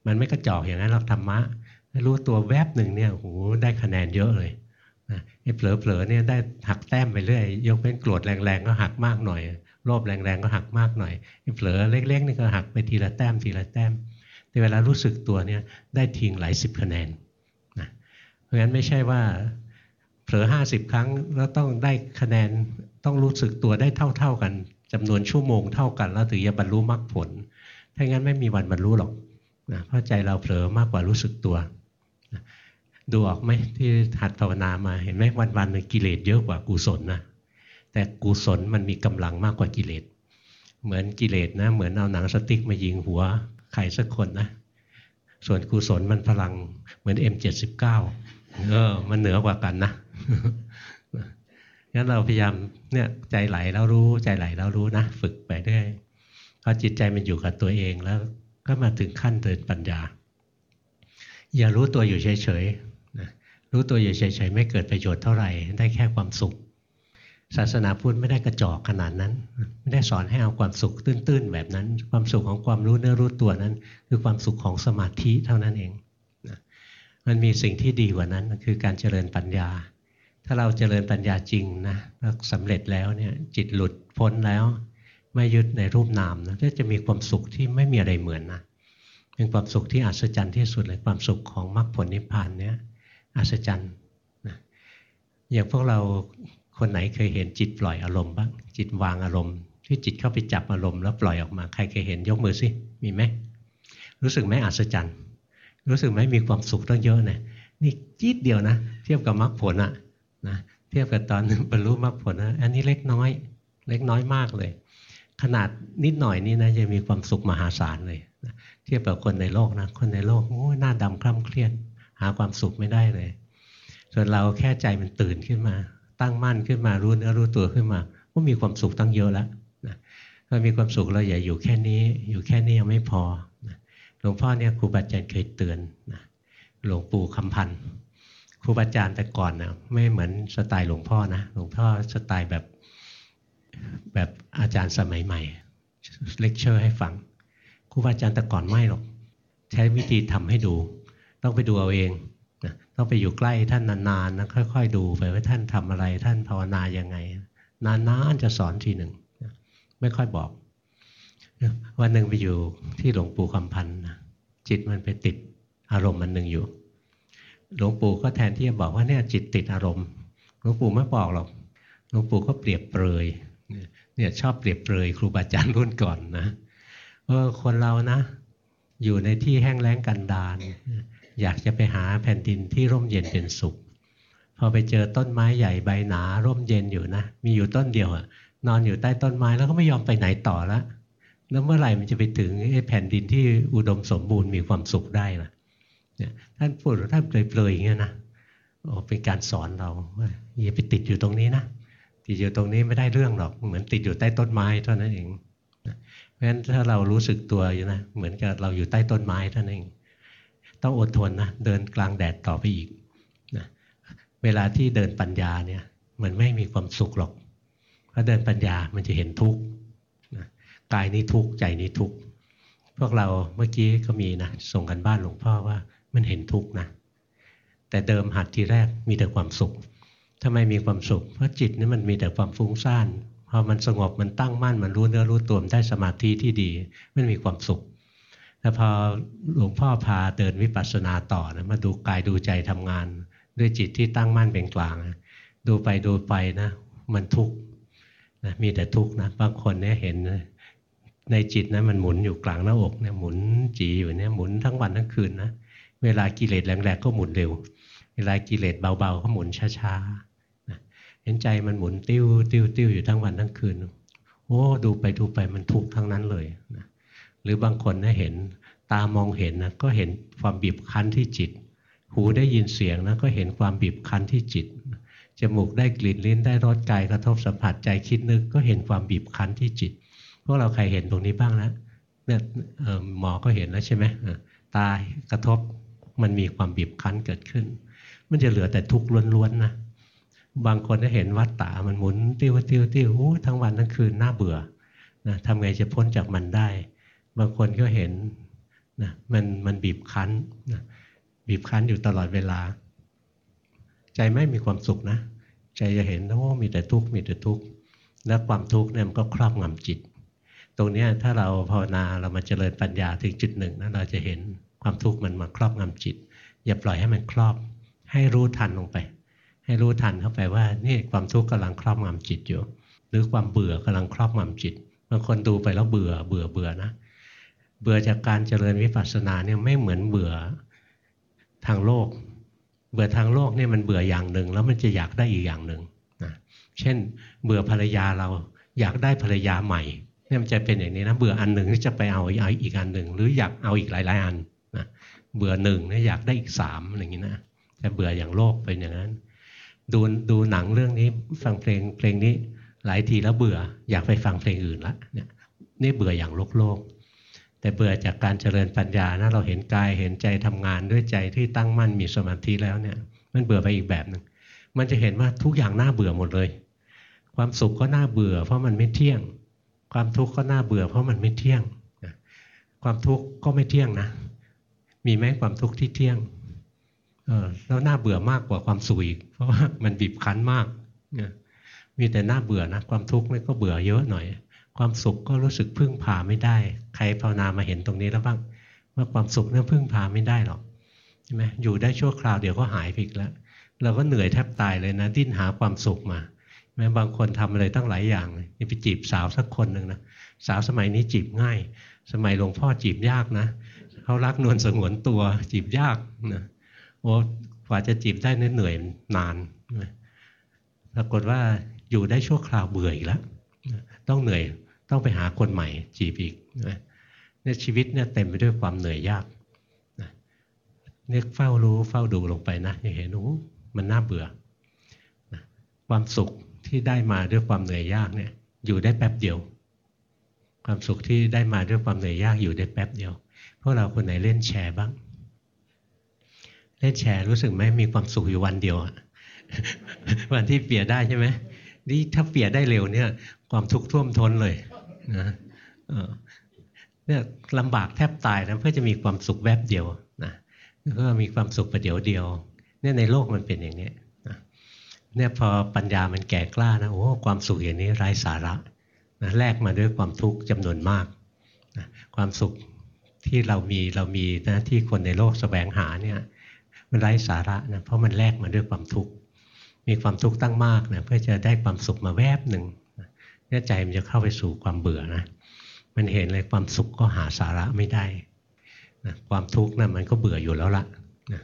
มันไม่กระจอกอย่างนั้นเราธรรมะ รู้ตัวแวบหนึ่งเนี่ยโหได้คะแนนเยอะเลยไอ้เผลอๆเนี่ยได้หักแต้มไปเรื่อยยกเป็นโกรธแรงๆก็หักมากหน่อยโลภแรงๆก็หักมากหน่อยไอ้เผลอเล็กๆนี่ก็หักไปทีละแต้มทีละแต้ม แต่เวลารู้สึกตัวเนี่ยได้ทิ้งหลายสิบคะแนน ราะฉะนั้นไม่ใช่ว่าเผลอห้าสิบครั้งแล้วต้องได้คะแนนต้องรู้สึกตัวได้เท่า ๆกันจำนวนชั่วโมงเท่ากัน แล้วถึงจะบรรลุมรรคผล ถ้างั้นไม่มีวันบรรลุหรอกนะเพราะใจเราเผลอมากกว่ารู้สึกตัวนะดูออกไหมที่หัดภาวนามาเห็นไหมวันวันหนึ่งกิเลสเยอะกว่ากุศลนะแต่กุศลมันมีกำลังมากกว่ากิเลสเหมือนกิเลสนะ เหมือนเอาหนังสติ๊กมายิงหัวใครสักคนนะ ส่วนกุศลมันพลังเหมือน M79 เออ มันเหนือกว่ากันนะงั้นเราพยายามเนี่ยใจไหลแล้วรู้ใจไหลแล้วรู้นะฝึกไปเรื่อยพอจิตใจมันอยู่กับตัวเองแล้วก็มาถึงขั้นเดินปัญญา อย่ารู้ตัวอยู่เฉยๆนะรู้ตัวอยู่เฉยๆไม่เกิดประโยชน์เท่าไหร่ ได้แค่ความสุข ศาสนาพุทธไม่ได้กระจอกขนาดนั้น ไม่ได้สอนให้เอาความสุขตื้นๆแบบนั้น ความสุขของความรู้เนื้อรู้ตัวนั้น คือความสุขของสมาธิเท่านั้นเอง มันมีสิ่งที่ดีกว่านั้นคือการเจริญปัญญา ถ้าเราเจริญปัญญาจริงนะแล้วสำเร็จแล้วเนี่ยจิตหลุดพ้นแล้ว ไม่ยึดในรูปนามนะก็จะมีความสุขที่ไม่มีอะไรเหมือนนะเป็นความสุขที่อัศจรรย์ที่สุดเลยความสุขของมรรคผลนิพพานเนี่ยอัศจรรย์นะอย่างพวกเราคนไหนเคยเห็นจิตปล่อยอารมณ์บ้างจิตวางอารมณ์ที่จิตเข้าไปจับอารมณ์แล้วปล่อยออกมา ใครเคยเห็นยกมือสิมีไหมรู้สึกไหมอัศจรรย์ รู้สึกไหมมีความสุขตั้งเยอะนี่ยนี่จี๊ดเดียวนะ เทียบกับมรรคผลอะนะเทียบกับตอนบรรลุมรรคผลนะอันนี้เล็กน้อย เล็กน้อยมากเลย ขนาดนิดหน่อยนี่นะจะมีความสุขมหาศาลเลยนะเทียบกับคนในโลกนะคนในโลกโอ้หน้าดำคล่ำเครียด หาความสุขไม่ได้เลย ส่วนเราแค่ใจมันตื่นขึ้นมา ตั้งมั่นขึ้นมารู้เนื้อรู้ตัวขึ้นมาก็มีความสุขตั้งเยอะแล้วนะถ้ามีความสุขเราอย่าอยู่แค่นี้ อยู่แค่นี้ยังไม่พอ หลวงพ่อเนี่ยครูบาอาจารย์เคยเตือนนะหลวงปู่คำพันธ์ครูบาอาจารย์แต่ก่อนนะไม่เหมือนสไตล์หลวงพ่อนะหลวงพ่อสไตล์แบบแบบอาจารย์สมัยใหม่เลคเชอร์ให้ฟังครูบาอาจารย์แต่ก่อนไม่หรอก ใช้วิธีทำให้ดู ต้องไปดูเอาเองนะต้องไปอยู่ใกล้ท่านนานๆนะค่อย ๆ ดูไปว่าท่านทำอะไร ท่านภาวนายังไง นานๆจะสอนทีหนึ่งไม่ค่อยบอก วันหนึ่งไปอยู่ที่หลวงปู่คำพันธ์จิตมันไปติดอารมณ์มันหนึ่งอยู่ หลวงปู่ก็แทนที่จะบอกว่าเนี่ยจิตติดอารมณ์หลวงปู่ไม่บอกหรอกหลวงปู่ก็เปรียบเปรยเนี่ยชอบเปรียบเปรยครูบาอาจารย์รุ่นก่อนนะเออคนเรานะ อยู่ในที่แห้งแล้งกันดารอยากจะไปหาแผ่นดินที่ร่มเย็นเป็นสุข พอไปเจอต้นไม้ใหญ่ใบหนาร่มเย็นอยู่นะ มีอยู่ต้นเดียวอะนอนอยู่ใต้ต้นไม้แล้วก็ไม่ยอมไปไหนต่อแล้ว แล้วเมื่อไหร่มันจะไปถึงแผ่นดินที่อุดมสมบูรณ์มีความสุขได้ล่ะเนี่ยท่านพูดท่านเปลยๆอย่างเงี้ยนะโอ้เป็นการสอนเราว่าอย่าไปติดอยู่ตรงนี้นะติดอยู่ตรงนี้ไม่ได้เรื่องหรอก เหมือนติดอยู่ใต้ต้นไม้เท่านั้นเองเพราะฉะนั้นถ้าเรารู้สึกตัวอยู่นะเหมือนกับเราอยู่ใต้ต้นไม้เท่านั้นเอง ต้องอดทนนะเดินกลางแดดต่อไปอีกนะเวลาที่เดินปัญญาเนี่ยมันไม่มีความสุขหรอกเพราะเดินปัญญามันจะเห็นทุกข์ กายนี้ทุกข์ใจนี้ทุกข์พวกเราเมื่อกี้ก็มีนะส่งกันบ้านหลวงพ่อว่ามันเห็นทุกข์นะ แต่เดิมหัดทีแรกมีแต่ความสุขทำไมมีความสุข เพราะจิตนี่มันมีแต่ความฟุ้งซ่านพอมันสงบมันตั้งมั่นมันรู้เนื้อรู้ตัวมได้สมาธิที่ดีมันมีความสุขแต่พอหลวงพ่อพาเดินวิปัสสนาต่อนะมาดูกายดูใจทำงาน ด้วยจิตที่ตั้งมั่นเป็นกลางนะดูไปดูไปนะ มันทุกข์นะมีแต่ทุกข์นะบางคนเนี่ยเห็น ในจิตนะมันหมุนอยู่กลางหน้าอกเนี่ยหมุนจีอยู่เนี่ยหมุนทั้งวันทั้งคืนนะเวลากิเลสแรงๆก็หมุนเร็ว เวลากิเลสเบาๆก็หมุนช้าๆนะเห็นใจมันหมุนติ้วติ้วติ้วอยู่ทั้งวันทั้งคืนโอ้ดูไปดูไปมันทุกข์ทั้งนั้นเลยนะหรือบางคนนะเห็นตามองเห็นนะก็เห็นความบีบคั้นที่จิต หูได้ยินเสียงนะก็เห็นความบีบคั้นที่จิตจมูกได้กลิ่นลิ้นได้รสกายกระทบสัมผัสใจคิดนึกก็เห็นความบีบคั้นที่จิต พวกเราใครเห็นตรงนี้บ้างแล้วเนี่ยหมอก็เห็นแล้วใช่ไหมตากระทบมันมีความบีบคั้นเกิดขึ้น มันจะเหลือแต่ทุกข์ล้วนๆนะบางคนได้เห็นวัดตามันหมุนติ้วติ้วติ้วทั้งวันทั้งคืนน่าเบื่อนะทำไงจะพ้นจากมันได้ บางคนก็เห็นนะมันมันบีบคั้นนะบีบคั้นอยู่ตลอดเวลา ใจไม่มีความสุขนะ ใจจะเห็นโอ้มีแต่ทุกข์มีแต่ทุกข์แล้วความทุกข์เนี่ยมันก็ครอบงำจิต ตรงนี้ถ้าเราภาวนาเรามาเจริญปัญญาถึงจุดหนึ่งนะเราจะเห็นความทุกข์มันมาครอบงำจิต อย่าปล่อยให้มันครอบ ให้รู้ทันลงไป ให้รู้ทันเข้าไปว่านี่ความทุกข์กำลังครอบงำจิตอยู่ หรือความเบื่อกำลังครอบงำจิตบางคนดูไปแล้วเบื่อเบื่อเบื่อนะ เบื่อจากการเจริญวิปัสสนาเนี่ยไม่เหมือนเบื่อทางโลก เบื่อทางโลกเนี่ยมันเบื่ออย่างหนึ่ง แล้วมันจะอยากได้อีกอย่างหนึ่งนะเช่น เบื่อภรรยาเราอยากได้ภรรยาใหม่ เนี่ยมันจะเป็นอย่างนี้นะ เบื่ออันหนึ่งจะไปเอาอีกอันหนึ่ง หรืออยากเอาอีกหลาย ๆ อันนะเบื่อหนึ่งเนี่ยอยากได้อีกสามอย่างนี้นะแต่เบื่ออย่างโลกเป็นอย่างนั้น ดูดูหนังเรื่องนี้ฟังเพลงเพลงนี้หลายทีแล้วเบื่ออยากไปฟังเพลงอื่นละเนี่ยนี่เบื่ออย่างโลกโลกแต่เบื่อจากการเจริญปัญญานะเราเห็นกายเห็นใจทำงานด้วยใจที่ตั้งมั่นมีสมาธิแล้วเนี่ย มันเบื่อไปอีกแบบหนึ่งมันจะเห็นว่าทุกอย่างน่าเบื่อหมดเลย ความสุขก็น่าเบื่อ เพราะมันไม่เที่ยง ความทุกข์ก็น่าเบื่อเพราะมันไม่เที่ยงความทุกข์ก็ไม่เที่ยงนะ มีไหมความทุกข์ที่เที่ยงเออแล้วน่าเบื่อมากกว่าความสุขอีก เพราะว่ามันบีบคั้นมากมีแต่น่าเบื่อนะ ความทุกข์นี่ก็เบื่อเยอะหน่อย ความสุขก็รู้สึกพึ่งพาไม่ได้ ใครภาวนามาเห็นตรงนี้แล้วบ้างว่าความสุขเนี่ยพึ่งพาไม่ได้หรอกใช่ไหมอยู่ได้ชั่วคราวเดี๋ยวก็หายไปอีกแล้ว เราก็เหนื่อยแทบตายเลยนะ ดิ้นหาความสุขมา แม้บางคนทำอะไรตั้งหลายอย่างนี่ไปจีบสาวสักคนหนึ่งนะสาวสมัยนี้จีบง่าย สมัยหลวงพ่อจีบยากนะเขารักนวลสงวนตัวจีบยากนะโอ้กว่าจะจีบได้เหนื่อยนานปรากฏว่าอยู่ได้ชั่วคราวเบื่ออีกแล้วต้องเหนื่อยต้องไปหาคนใหม่จีบอีกเนี่ยชีวิตเนี่ยเต็มไปด้วยความเหนื่อยยากเนี่ยเฝ้ารู้เฝ้าดูลงไปนะจะเห็นโอ้มันน่าเบื่อความสุข ที่ได้มาด้วยความเหนื่อยยากเนี่ย อยู่ได้แป๊บเดียว ความสุขที่ได้มาด้วยความเหนื่อยยากอยู่ได้แป๊บเดียวพวกเราคนไหนเล่นแชร์บ้าง เล่นแชร์รู้สึกไหมมีความสุขอยู่วันเดียววันที่เปียได้ใช่ไหมนี่ถ้าเปียได้เร็วเนี่ย ความทุกข์ท่วมท้นเลยนะเนี่ยลำบากแทบตายนะเพื่อจะมีความสุขแวบเดียวนะก็มีความสุขประเดี๋ยวเดียวเนี่ยในโลกมันเป็นอย่างนี้ เนี่ยพอปัญญามันแก่กล้านะโอ้ความสุขอย่างนี้ไร้สาระนะแลกมาด้วยความทุกข์จำนวนมากนะความสุขที่เรามีเรามีนะที่คนในโลกแสวงหาเนี่ยมันไร้สาระนะเพราะมันแลกมาด้วยความทุกข์มีความทุกข์ตั้งมากนะเพื่อจะได้ความสุขมาแวบหนึ่งเนี่ยใจมันจะเข้าไปสู่ความเบื่อนะมันเห็นเลยความสุขก็หาสาระไม่ได้นะความทุกข์นะั่นมันก็เบื่ออยู่แล้วละนะ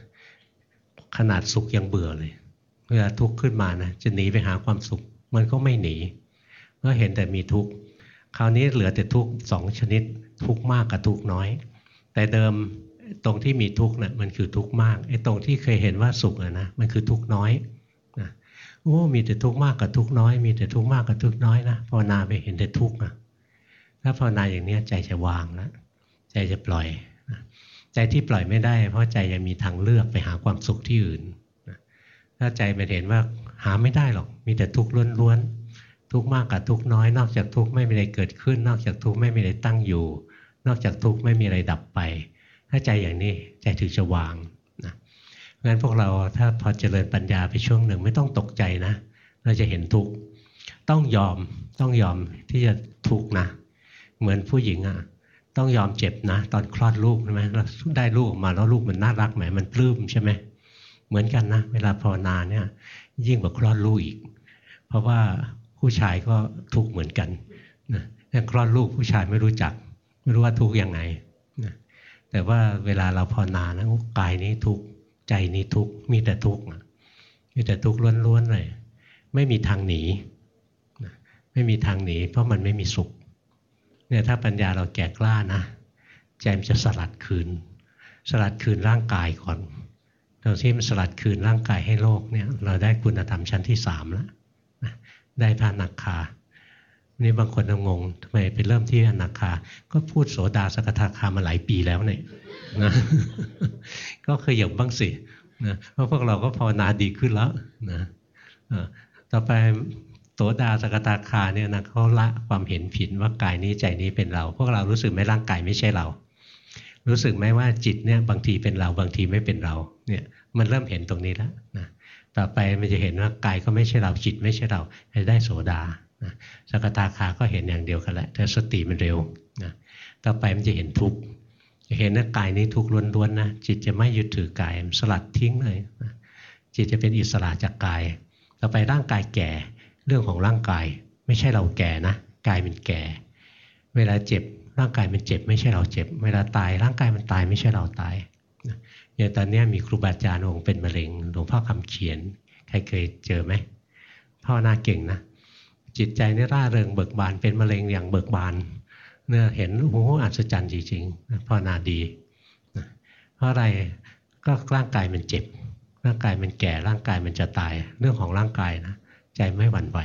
ขนาดสุขยังเบื่อเลย เวลาทุกข์ขึ้นมานะจะหนีไปหาความสุข มันก็ไม่หนีก็เห็นแต่มีทุกข์คราวนี้เหลือแต่ทุกข์สองชนิด ทุกข์มากกับทุกข์น้อย แต่เดิมตรงที่มีทุกข์นะ่ะมันคือทุกข์มากไอ้ตรงที่เคยเห็นว่าสุขนะมันคือทุกข์น้อยโอ้มีแต่ทุกข์มากกับทุกข์น้อย มีแต่ทุกข์มากกับทุกข์น้อยนะภาวนาไปเห็นแต่ทุกข์นะถ้าภาวนาอย่างนี้ใจจะวางแล้วใจจะปล่อย ใจที่ปล่อยไม่ได้ เพราะใจยังมีทางเลือกไปหาความสุขที่อื่น ถ้าใจไปเห็นว่าหาไม่ได้หรอก มีแต่ทุกข์ล้วนๆทุกข์มากกับทุกข์น้อย นอกจากทุกข์ไม่มีอะไรเกิดขึ้น นอกจากทุกข์ไม่มีอะไรตั้งอยู่ นอกจากทุกข์ไม่มีอะไรดับไป ถ้าใจอย่างนี้ใจถึงจะวางนะงั้นพวกเราถ้าพอเจริญปัญญาไปช่วงหนึ่งไม่ต้องตกใจนะ เราจะเห็นทุกข์ต้องยอมต้องยอมที่จะทุกข์นะ เหมือนผู้หญิงอะ่ะต้องยอมเจ็บนะ ตอนคลอดลูกใช่ไหมเราได้ลูกออกมาแล้วลูกมันน่ารักไหมมันปลื้มใช่ไหม เหมือนกันนะ เวลาภาวนาเนี่ย ยิ่งกว่าคลอดลูกอีก เพราะว่าผู้ชายก็ทุกข์เหมือนกันนะคลอดลูกผู้ชายไม่รู้จัก ไม่รู้ว่าทุกข์ยังไงนะแต่ว่าเวลาเราภาวนานะกายนี้ทุกข์ใจนี้ทุกข์มีแต่ทุกข์มีแต่ทุกข์ล้วนๆเลยไม่มีทางหนีไม่มีทางหนี เพราะมันไม่มีสุขเนี่ยถ้าปัญญาเราแก่กล้านะใจมันจะสลัดคืน สลัดคืนร่างกายก่อน ตรงที่มันสลัดคืนร่างกายให้โลกเนี่ย เราได้คุณธรรมชั้นที่สามแล้วได้พระนักคานี่บางคนงงทำไมไปเริ่มที่อนาคา ก็พูดโสดาสกทาคามาหลายปีแล้วเนี่ยนะก็เคยหยบบ้างสินะเพราะพวกเราก็ภาวนาดีขึ้นแล้วนะต่อไปโสดาสกตาคาเนี่ยนะเขาละความเห็นผิดว่ากายนี้ใจนี้เป็นเรา พวกเรารู้สึกไหมร่างกายไม่ใช่เรา รู้สึกไหมว่าจิตเนี่ยบางทีเป็นเราบางทีไม่เป็นเราเนี่ยมันเริ่มเห็นตรงนี้แล้วนะต่อไปมันจะเห็นว่ากายก็ไม่ใช่เราจิตไม่ใช่เราจะได้โสดานะสกตาคาก็เห็นอย่างเดียวกันแหละแต่สติมันเร็วนะต่อไปมันจะเห็นทุกข์จะเห็นว่ากายนี้ทุกข์ล้วนๆนะจิตจะไม่ยึดถือกายสลัดทิ้งเลยนะจิตจะเป็นอิสระจากกาย ต่อไปร่างกายแก่เรื่องของร่างกาย ไม่ใช่เราแก่นะกายมันแก่ เวลาเจ็บ ร่างกายมันเจ็บไม่ใช่เราเจ็บ เวลาตายร่างกายมันตายไม่ใช่เราตายอย่างตอนนี้มีครูบาอาจารย์องค์เป็นมะเร็งหลวงพ่อคำเขียน ใครเคยเจอไหมพ่อหน้าเก่งนะ จิตใจนี่ร่าเริงเบิกบานเป็นมะเร็งอย่างเบิกบานเนี่ยเห็นโอ้โหอัศจรรย์จริงๆพ่อนาดีเพราะอะไรก็ร่างกายมันเจ็บ ร่างกายมันแก่ร่างกายมันจะตาย เรื่องของร่างกายนะ ใจไม่หวั่นไหว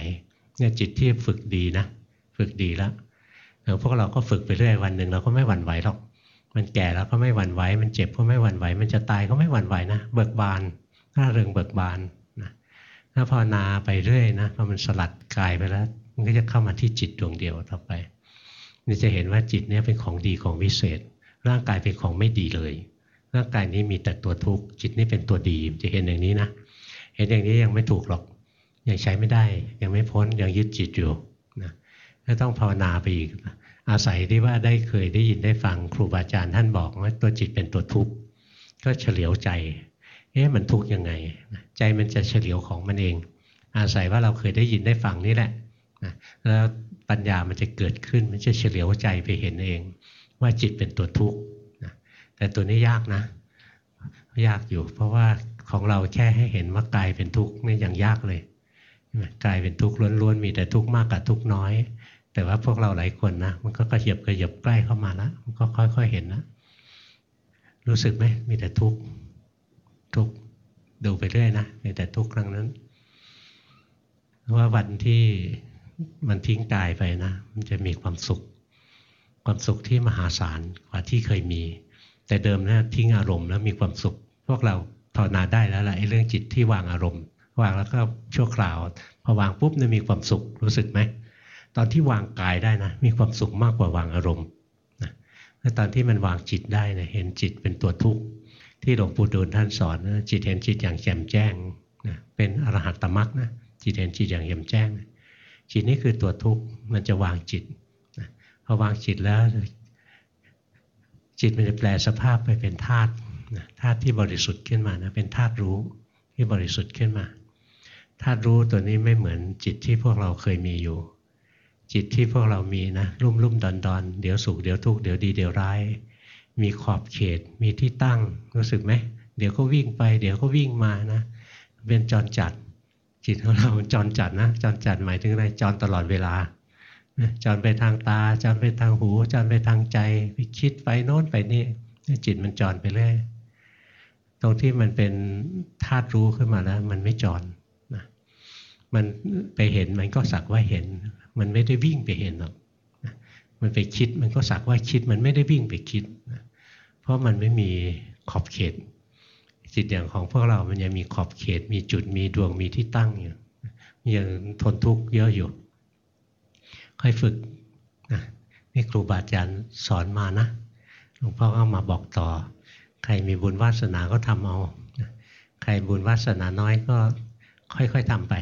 เนี่ยจิตที่ฝึกดีนะ ฝึกดีแล้ว เดี๋ยวพวกเราก็ฝึกไปเรื่อยวันหนึ่งเราก็ไม่หวั่นไหวหรอก มันแก่แล้วก็ไม่หวั่นไหว มันเจ็บก็ไม่หวั่นไหว มันจะตายก็ไม่หวั่นไหวนะ เบิกบานน่าเริงเบิกบานนะถ้าภาวนาไปเรื่อยนะพอมันสลัดกายไปแล้ว มันก็จะเข้ามาที่จิตดวงเดียวต่อไป นี่จะเห็นว่าจิตเนี่ยเป็นของดีของวิเศษ ร่างกายเป็นของไม่ดีเลย ร่างกายนี้มีแต่ตัวทุกข์ จิตนี่เป็นตัวดี จะเห็นอย่างนี้นะ เห็นอย่างนี้ยังไม่ถูกหรอก ยังใช้ไม่ได้ ยังไม่พ้น ยังยึดจิตอยู่ ก็ต้องภาวนาไปอีก อาศัยที่ว่าได้เคยได้ยินได้ฟังครูบาอาจารย์ท่านบอกว่าตัวจิตเป็นตัวทุกข์ก็เฉลียวใจเอ๊ะมันทุกข์ยังไง ใจมันจะเฉลียวของมันเอง อาศัยว่าเราเคยได้ยินได้ฟังนี่แหละนะแล้วปัญญามันจะเกิดขึ้นมันจะเฉลียวใจไปเห็นเอง ว่าจิตเป็นตัวทุกข์นะแต่ตัวนี้ยากนะ ยากอยู่ เพราะว่าของเราแค่ให้เห็นว่ากายเป็นทุกข์นี่ยังยากเลยกายเป็นทุกข์ล้วนๆมีแต่ทุกข์มากกับทุกข์น้อย แต่ว่าพวกเราหลายคนนะมันก็กระเยียบกระเยียบใกล้เข้ามาแล้วมันก็ค่อย ๆเห็นนะรู้สึกไหมมีแต่ทุกข์ทุกข์ดูไปเรื่อยนะมีแต่ทุกข์ครั้งนั้นว่าวันที่มันทิ้งกายไปนะ มันจะมีความสุข ความสุขที่มหาศาลกว่าที่เคยมี แต่เดิมนะทิ้งอารมณ์แล้วมีความสุข พวกเราภาวนาได้แล้วละไอ้เรื่องจิตที่วางอารมณ์ วางแล้วก็ชั่วคราวพอวางปุ๊บเนี่ยมีความสุขรู้สึกไหม ตอนที่วางกายได้นะ มีความสุขมากกว่าวางอารมณ์นะแล้วตอนที่มันวางจิตได้นะเห็นจิตเป็นตัวทุกข์ที่หลวงปู่ดูลท่านสอนนะจิตเห็นจิตอย่างแจ่มแจ้งนะเป็นอรหัตตมรรคนะจิตเห็นจิตอย่างแจ่มแจ้งนะจิตนี่คือตัวทุกข์มันจะวางจิตนะพอวางจิตแล้ว จิตมันจะแปลสภาพไปเป็นธาตุธาตุที่บริสุทธิ์ขึ้นมานะเป็นธาตุรู้ที่บริสุทธิ์ขึ้นมาธาตุรู้ตัวนี้ไม่เหมือนจิตที่พวกเราเคยมีอยู่ จิตที่พวกเรามีนะรุ่มรุ่มดอนดอนเดี๋ยวสุขเดี๋ยวทุกข์เดี๋ยวดีเดี๋ยวร้าย มีขอบเขตมีที่ตั้งรู้สึกไหมเดี๋ยวก็วิ่งไป เดี๋ยวก็วิ่งมานะ เป็นจรจัด จิตของเราจรจัดนะจรจัดหมายถึงอะไรจรตลอดเวลาจรไปทางตาจรไปทางหูจรไปทางใจไปคิดไปโน้นไปนี่จิตมันจรไปเรื่อยตรงที่มันเป็นธาตุรู้ขึ้นมาแล้ว มันไม่จรมันไปเห็นมันก็สักว่าเห็น มันไม่ได้วิ่งไปเห็นหรอกมันไปคิดมันก็สักว่าคิดมันไม่ได้วิ่งไปคิดเพราะมันไม่มีขอบเขต จิตอย่างของพวกเรา มันยังมีขอบเขต มีจุดมีดวงมีที่ตั้งอยู่ยังทนทุกข์เยอะอยู่ ค่อยฝึกนะนี่ครูบาอาจารย์สอนมานะหลวงพ่อก็มาบอกต่อ ใครมีบุญวาสนาก็ทำเอา ใครบุญวาสนาน้อยก็ค่อยๆทำไป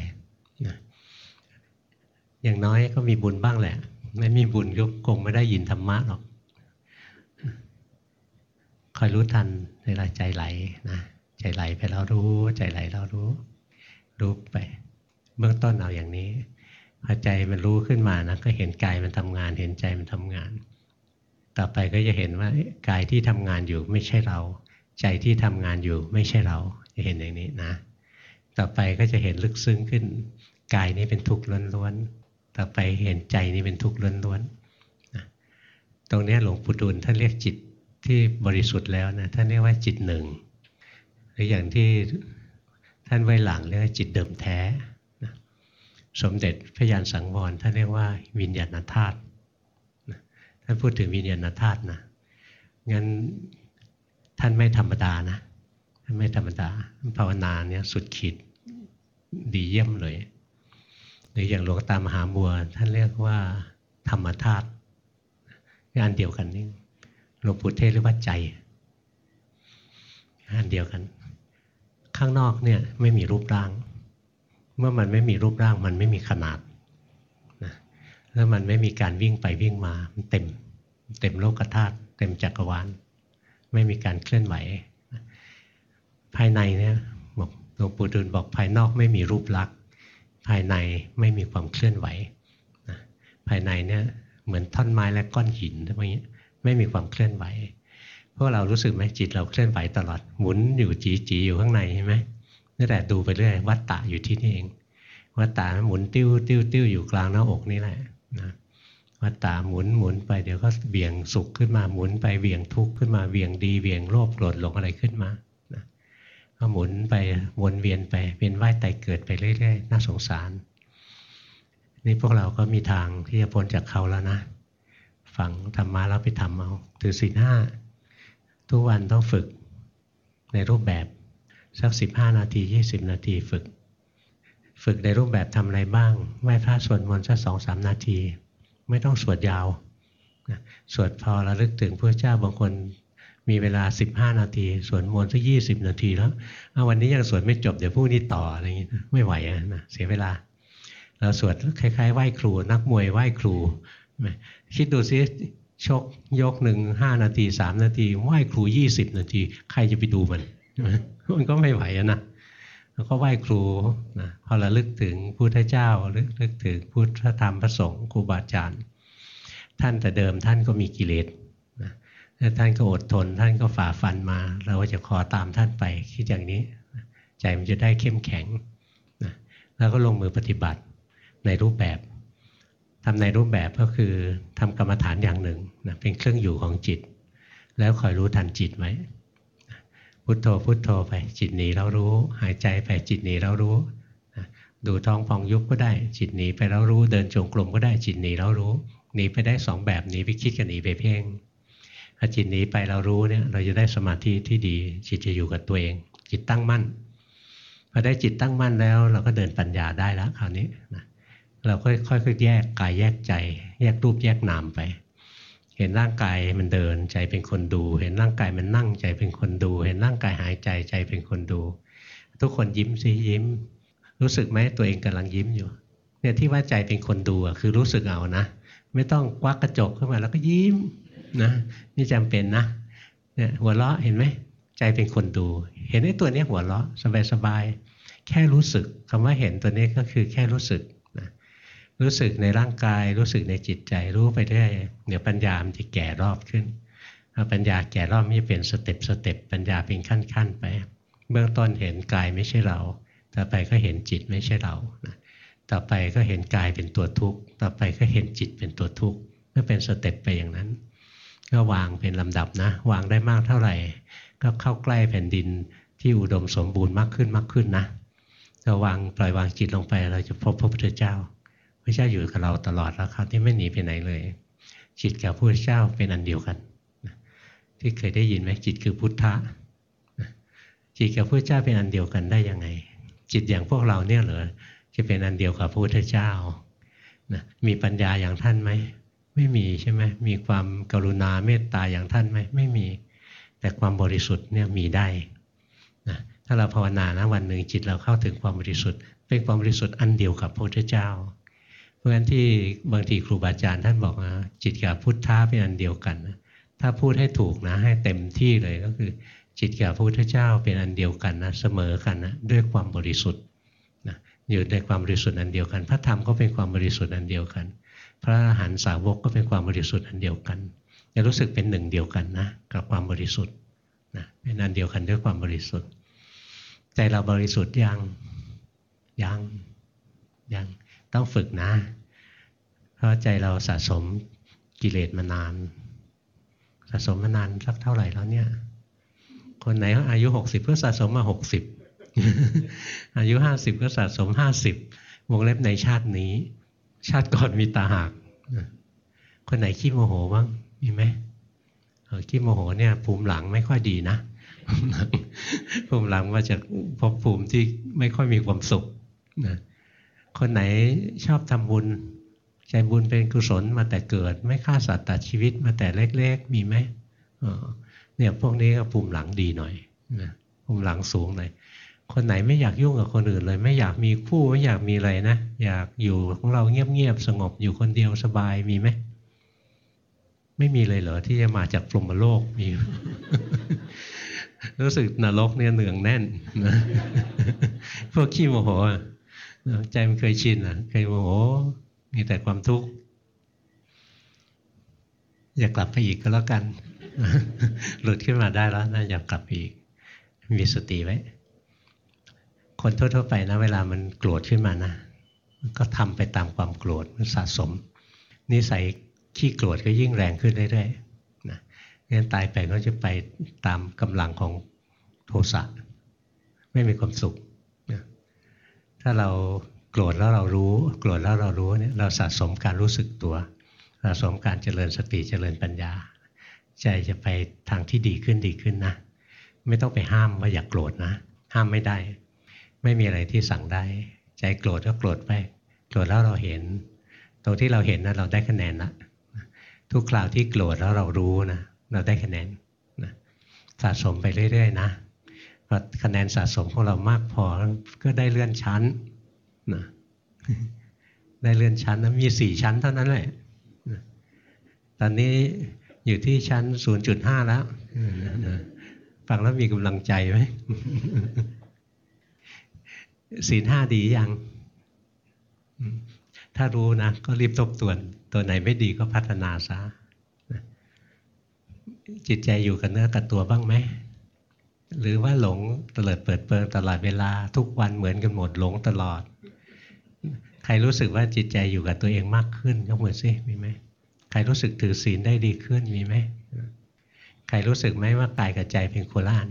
อย่างน้อยก็มีบุญบ้างแหละ ไม่มีบุญก็คงไม่ได้ยินธรรมะหรอก คอยรู้ทันเวลาใจไหลนะใจไหลไปเรารู้ ใจไหลเรารู้ รู้ไป เบื้องต้นเอาอย่างนี้พอใจมันรู้ขึ้นมานะก็เห็นกายมันทำงาน เห็นใจมันทำงาน ต่อไปก็จะเห็นว่ากายที่ทำงานอยู่ไม่ใช่เรา ใจที่ทำงานอยู่ไม่ใช่เรา จะเห็นอย่างนี้นะ ต่อไปก็จะเห็นลึกซึ้งขึ้น กายนี้เป็นทุกข์ล้วนๆ ต่อไปเห็นใจนี้เป็นทุกข์ล้วนๆตรงนี้หลวงปู่ดูลท่านเรียกจิตที่บริสุทธิ์แล้วนะท่านเรียกว่าจิตหนึ่งหรืออย่างที่ท่านไว้หลังเรียกว่าจิตเดิมแท้สมเด็จพระยานสังวรท่านเรียกว่าวิญญาณธาตุท่านพูดถึงวิญญาณธาตุนะงั้นท่านไม่ธรรมดานะท่านไม่ธรรมดาภาวนาเนี่ยสุดขีดดีเยี่ยมเลย หรืออย่างหลวงตามหาบัว ท่านเรียกว่าธรรมธาตุงานเดียวกันนี่หลวงปู่เทศเรียกว่าใจอันเดียวกัน ข้างนอกเนี่ยไม่มีรูปร่าง เมื่อมันไม่มีรูปร่างมันไม่มีขนาดนะแล้วมันไม่มีการวิ่งไปวิ่งมามันเต็ม เต็มโลกธาตุเต็มจักรวาลไม่มีการเคลื่อนไหว ภายในเนี่ยบอกหลวงปู่ดูลบอกภายนอกไม่มีรูปลักษณ์ ภายในไม่มีความเคลื่อนไหวนะภายในเนี่ยเหมือนท่อนไม้และก้อนหินอะไรอย่างเงี้ยไม่มีความเคลื่อนไหวพวกเรารู้สึกไหมจิตเราเคลื่อนไหวตลอดหมุนอยู่จีจีอยู่ข้างในใช่ไหมนี่แหละดูไปเรื่อยวัตตะอยู่ที่นี่เอง วัตตะหมุนติ้วติ้วติ้วอยู่กลางหน้าอกนี่แหละนะวัตตะหมุนหมุนไปเดี๋ยวก็เบี่ยงสุขขึ้นมาหมุนไปเบี่ยงทุกข์ขึ้นมาเบี่ยงดีเบี่ยงโลภโกรธหลงอะไรขึ้นมา ก็หมุนไปวนเวียนไปเวียนว่ายตเกิดไปเรื่อยๆน่าสงสาร นี่พวกเราก็มีทางที่จะพ้นจากเขาแล้วนะฟังธรรมะแล้วไปทำเอาถือศีลห้าทุกวันต้องฝึกในรูปแบบสักสิบห้านาทียี่สิบนาทีฝึก ฝึกในรูปแบบทำอะไรบ้างไหว้พระสวดมนต์สักสองสามนาที ไม่ต้องสวดยาวสวดพอระลึกถึงพระเจ้าบางคน มีเวลา 15 นาทีสวดมนต์สักยี่สิบนาทีแล้วเอาวันนี้ยังสวดไม่จบเดี๋ยวพรุ่งนี้ต่ออะไรอย่างนี้ไม่ไหวนะเสียเวลา เราสวดคล้ายๆไหว้ครู นักมวยไหว้ครูคิดดูซิชกยกหนึ่งห้านาทีสามนาทีไหว้ครูยี่สิบนาที ใครจะไปดูมันมันก็ไม่ไหวนะแล้วก็ไหว้ครูนะพอระลึกถึงพุทธเจ้าลึกลึกถึงพุทธธรรมพระสงฆ์ครูบาอาจารย์ ท่านแต่เดิมท่านก็มีกิเลส ท่านก็อดทน ท่านก็ฝ่าฟันมา เราก็จะขอตามท่านไปคิดอย่างนี้ ใจมันจะได้เข้มแข็งนะแล้วก็ลงมือปฏิบัติในรูปแบบทำในรูปแบบก็คือทำกรรมฐานอย่างหนึ่งนะเป็นเครื่องอยู่ของจิต แล้วคอยรู้ทันจิตไว้พุโทโธพุโทโธไปจิตหนีเรารู้ หายใจไปจิตหนีเรารู้ดูท้องพองยุบก็ได้ จิตหนีไปเรารู้เดินจงกรมก็ได้จิตหนีเรารู้หนีไปได้สองแบบหนีไปคิดกับหนีไปเพ่ง ถ้าจิตหนีไปเรารู้เนี่ย เราจะได้สมาธิที่ดีจิตจะอยู่กับตัวเอง จิตตั้งมั่นพอได้จิตตั้งมั่นแล้ว เราก็เดินปัญญาได้แล้วคราวนี้นะเราค่อยๆแยกกายแยกใจ แยกรูปแยกนามไป เห็นร่างกายมันเดินใจเป็นคนดู เห็นร่างกายมันนั่งใจเป็นคนดู เห็นร่างกายหายใจใจเป็นคนดู ทุกคนยิ้มสิยิ้ม รู้สึกไหมตัวเองกำลังยิ้มอยู่ เนี่ยที่ว่าใจเป็นคนดูคือรู้สึกเอานะ ไม่ต้องควักกระจกขึ้นมาแล้วก็ยิ้ม นะนี่จำเป็นนะเนี่ยหัวเราะเห็นไหมใจเป็นคนดู เห็นไอ้ตัวนี้หัวเราะสบายๆแค่รู้สึกคำว่าเห็นตัวนี้ก็คือแค่รู้สึกรู้สึกในร่างกายรู้สึกในจิตใจรู้ไปเรื่อยเดี๋ยวปัญญามันจะแก่รอบขึ้นปัญญาแก่รอบมันจะเป็นสเต็ปสเต็ปปัญญาเป็นขั้นขั้นไป เบื้องต้นเห็นกายไม่ใช่เรา ต่อไปก็เห็นจิตไม่ใช่เราต่อไปก็เห็นกายเป็นตัวทุกข์ ต่อไปก็เห็นจิตเป็นตัวทุกข์ก็เป็นสเต็ปไปอย่างนั้น ก็วางเป็นลำดับนะ วางได้มากเท่าไหร่ ก็เข้าใกล้แผ่นดินที่อุดมสมบูรณ์มากขึ้นมากขึ้นนะถ้าวางปล่อยวางจิตลงไป เราจะพบพระพุทธเจ้าพระเจ้าอยู่กับเราตลอดแล้วครับที่ไม่หนีไปไหนเลย จิตกับพระพุทธเจ้าเป็นอันเดียวกันที่เคยได้ยินไหมจิตคือพุทธะจิตกับพระเจ้าเป็นอันเดียวกันได้ยังไง จิตอย่างพวกเราเนี่ยเหรอจะเป็นอันเดียวกับพระพุทธเจ้านะมีปัญญาอย่างท่านไหม ไม่มีใช่ไหมมีความกรุณาเมตตาอย่างท่านไหมไม่มี แต่ความบริสุทธิ์เนี่ยมีได้นะถ้าเราภาวนานะวันหนึ่งจิตเราเข้าถึงความบริสุทธิ์ เป็นความบริสุทธิ์อันเดียวกับพระพุทธเจ้า เพราะฉะนั้นที่บางทีครูบาอาจารย์ท่านบอกนะจิตกับพุทธะเป็นอันเดียวกันนะถ้าพูดให้ถูกนะให้เต็มที่เลยก็คือ จิตกับพระพุทธเจ้าเป็นอันเดียวกันนะเสมอกันนะด้วยความบริสุทธิ์นะอยู่ในความบริสุทธิ์อันเดียวกัน พระธรรมก็เป็นความบริสุทธิ์อันเดียวกัน พระอรหันตสาวกก็เป็นความบริสุทธิ์อันเดียวกันจะรู้สึกเป็นหนึ่งเดียวกันนะกับความบริสุทธิ์นะเป็นอันเดียวกันด้วยความบริสุทธิ์ ใจเราบริสุทธิ์ยังยังยังต้องฝึกนะ เพราะใจเราสะสมกิเลสมานาน สะสมมานานสักเท่าไหร่แล้วเนี่ย คนไหนอายุหกสิบก็สะสมมาหกสิบอายุห้าสิบก็สะสมห้าสิบวงเล็บในชาตินี้ ชาติก่อนมีตาหักคนไหนขี้โมโหบ้างมีไหมขี้โมโหเนี่ยภูมิหลังไม่ค่อยดีนะภูมิหลังมาจากภพภูมิที่ไม่ค่อยมีความสุขนะคนไหนชอบทำบุญ ใจบุญเป็นกุศลมาแต่เกิด ไม่ฆ่าสัตว์ตัดชีวิตมาแต่เล็กๆมีไหมเนี่ยพวกนี้ก็ภูมิหลังดีหน่อยนะภูมิหลังสูงหน่อย คนไหนไม่อยากยุ่งกับคนอื่นเลย ไม่อยากมีคู่ไม่อยากมีอะไรนะอยากอยู่ของเราเงียบๆสงบอยู่คนเดียวสบายมีไหมไม่มีเลยเหรอที่จะมาจากพรหมโลกมี รู้สึกนรกเนี่ยเหนืองแน่นนะพวกขี้โมโหใจมันเคยชินอะเคยโมโหมีแต่ความทุกข์อยากกลับไปอีกก็แล้วกัน หลุดขึ้นมาได้แล้วนะอยากกลับไปอีก มีสติไว้ คนทั่วๆไปนะ เวลามันโกรธขึ้นมานะ ก็ทำไปตามความโกรธมันสะสม นิสัยขี้โกรธก็ยิ่งแรงขึ้นเรื่อยๆนะงั้นตายไปก็จะไปตามกำลังของโทสะไม่มีความสุขนะถ้าเราโกรธแล้วเรารู้ โกรธแล้วเรารู้เนี่ยเราสะสมการรู้สึกตัวสะสมการเจริญสติเจริญปัญญา ใจจะไปทางที่ดีขึ้นดีขึ้นนะ ไม่ต้องไปห้ามว่าอย่ากโกรธนะ ห้ามไม่ได้ ไม่มีอะไรที่สั่งได้ ใจโกรธก็โกรธไปโกรธแล้วเราเห็น ตรงที่เราเห็นนะเราได้คะแนนละทุกคราวที่โกรธแล้วเรารู้นะเราได้คะแนนนะสะสมไปเรื่อย ๆ นะพอคะแนนสะสมของเรามากพอก็ได้เลื่อนชั้นนะได้เลื่อนชั้นนะมีสี่ชั้นเท่านั้นแหละตอนนี้อยู่ที่ชั้น 0.5 แล้ว ฟังแล้วมีกำลังใจไหม ศีลห้าดียัง ถ้ารู้นะ ก็รีบทบทวน ตัวไหนไม่ดีก็พัฒนาซะจิตใจอยู่กับเนื้อกับตัวบ้างไหม หรือว่าหลงเตลิดเปิดเปิงตลอดเวลาทุกวันเหมือนกันหมดหลงตลอด ใครรู้สึกว่าจิตใจอยู่กับตัวเองมากขึ้นยกมือซิมีไหมใครรู้สึกถือศีลได้ดีขึ้นมีไหมใครรู้สึกไหมว่ากายกับใจเป็นโคล่าน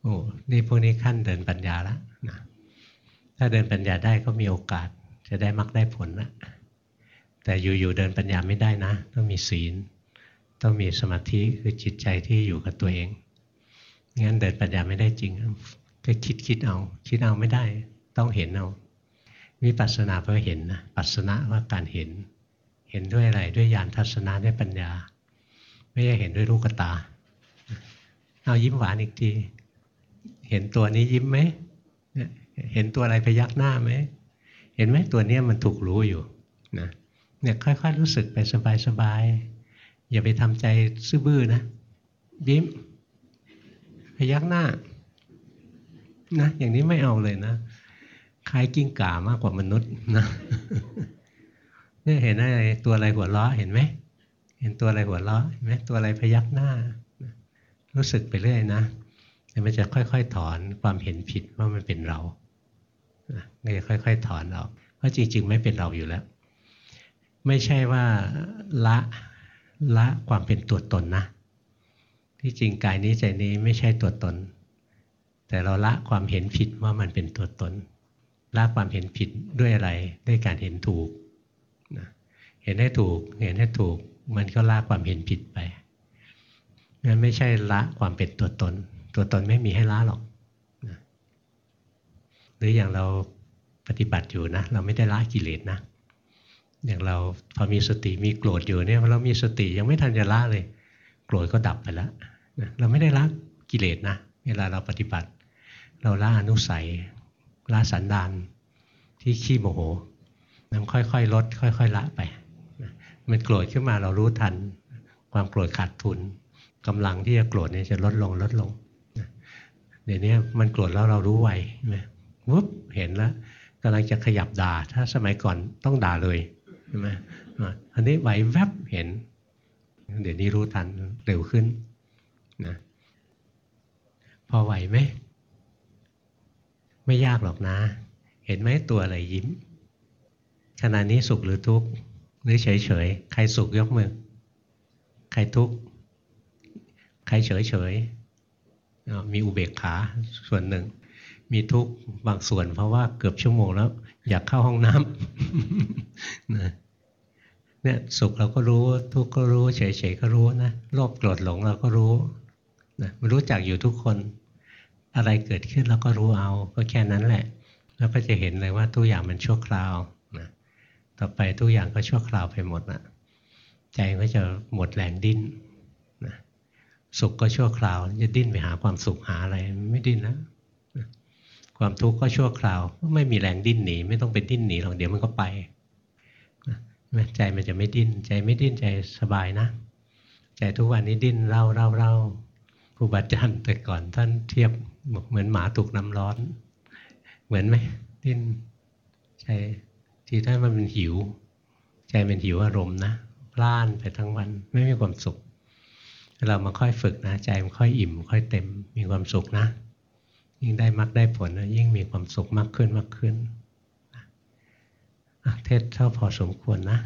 โอ้นี่พวกนี้ขั้นเดินปัญญาแล้วนะ ถ้าเดินปัญญาได้ก็มีโอกาส จะได้มักได้ผลนะแต่อยู่ๆเดินปัญญาไม่ได้นะ ต้องมีศีล ต้องมีสมาธิคือจิตใจที่อยู่กับตัวเองงั้นเดินปัญญาไม่ได้จริงก็คิดคิดเอา คิดเอาไม่ได้ ต้องเห็นเอาวิปัสสนาเพื่อเห็นนะปัสสนะว่าการเห็น เห็นด้วยอะไรด้วยญาณทัศนะด้วยปัญญา ไม่ใช่เห็นด้วยลูกตา เอายิ้มหวานอีกที เห็นตัวนี้ยิ้มไหม เห็นตัวอะไรพยักหน้าไหม เห็นไหมตัวนี้มันถูกรู้อยู่นะเนี่ยค่อยๆรู้สึกไปสบายๆอย่าไปทำใจซื่อบื้อนะยิ้มพยักหน้านะอย่างนี้ไม่เอาเลยนะคล้ายกิ้งก่ามากกว่ามนุษย์นะเนี่ยเห็นอะไรตัวอะไรหัวล้อเห็นไหมเห็นตัวอะไรหัวล้อเห็นไหมตัวอะไรพยักหน้า รู้สึกไปเรื่อยนะแต่มันจะค่อย ๆ ถอนความเห็นผิดว่ามันเป็นเรา เนี่ยค่อย ๆ ถอนออก เพราะจริง ๆ ไม่เป็นเราอยู่แล้ว ไม่ใช่ว่าละละความเป็นตัวตนนะ ที่จริงกายนี้ใจนี้ไม่ใช่ตัวตน แต่เราละความเห็นผิดว่ามันเป็นตัวตน ละความเห็นผิดด้วยอะไรด้วยการเห็นถูกนะเห็นให้ถูกเห็นให้ถูก มันก็ละความเห็นผิดไปงั้นไม่ใช่ละความเป็นตัวตน ตัวตนไม่มีให้ละหรอก รืออย่างเราปฏิบัติอยู่นะ เราไม่ได้ละกิเลสนะอย่างเราพอมีสติมีโกรธอยู่เนี่ยเรามีสติยังไม่ทันจะละเลย โกรธก็ดับไปแล้วนะเราไม่ได้ละกิเลสนะ เวลาเราปฏิบัติ เราละอนุสัยละสันดานที่ขี้โมโหมันค่อยๆลด ค่อย ๆ ละไปนะมันโกรธขึ้นมาเรารู้ทัน ความโกรธขาดทุนกำลังที่จะโกรธเนี่ยจะลดลงลดลงนะเดี๋ยวนี้มันโกรธแล้วเรารู้ไวใช่ไหม วุบเห็นแล้วกำลังจะขยับด่า ถ้าสมัยก่อนต้องด่าเลยใช่ไหมอันนี้ไหวแวบเห็น เดี๋ยวนี้รู้ทันเร็วขึ้นนะพอไหวไหมไม่ยากหรอกนะ เห็นไหมตัวอะไรยิ้ม ขณะนี้สุขหรือทุกข์หรือเฉยเฉยใครสุขยกมือ ใครทุกข์ใครเฉยเฉยมีอุเบกขาส่วนหนึ่ง มีทุกข์บางส่วน เพราะว่าเกือบชั่วโมงแล้ว อยากเข้าห้องน้ำนะเนี่ยสุขเราก็รู้ ทุกข์ก็รู้เฉยๆก็รู้นะโลภโกรธหลงเราก็รู้นะมันรู้จักอยู่ทุกคน อะไรเกิดขึ้นเราก็รู้เอา ก็แค่นั้นแหละ แล้วก็จะเห็นเลยว่าทุกอย่างมันชั่วคราวนะต่อไปทุกอย่างก็ชั่วคราวไปหมดนะใจก็จะหมดแรงดิ้นนะสุขก็ชั่วคราว จะดิ้นไปหาความสุขหาอะไรไม่ดิ้นนะนะ ความทุกข์ก็ชั่วคราว ไม่มีแรงดิ้นหนี ไม่ต้องไปดิ้นหนีหรอกเดี๋ยวมันก็ไปใจมันจะไม่ดิ้น ใจไม่ดิ้นใจสบายนะ ใจทุกวันนี้ดิ้นเล่าเล่าเล่าครูบาอาจารย์แต่ก่อนท่านเทียบบอกเหมือนหมาถูกน้ำร้อน เหมือนไหมดิ้นใจที่ท่านมันเป็นหิว ใจเป็นหิวอารมณ์นะพล่านไปทั้งวันไม่มีความสุข เรามาค่อยฝึกนะ ใจมันค่อยอิ่ม ค่อยเต็มมีความสุขนะ ยิ่งได้มรรคได้ผลนะยิ่งมีความสุขมากขึ้นมากขึ้นอะเทศเท่าพอสมควรนะ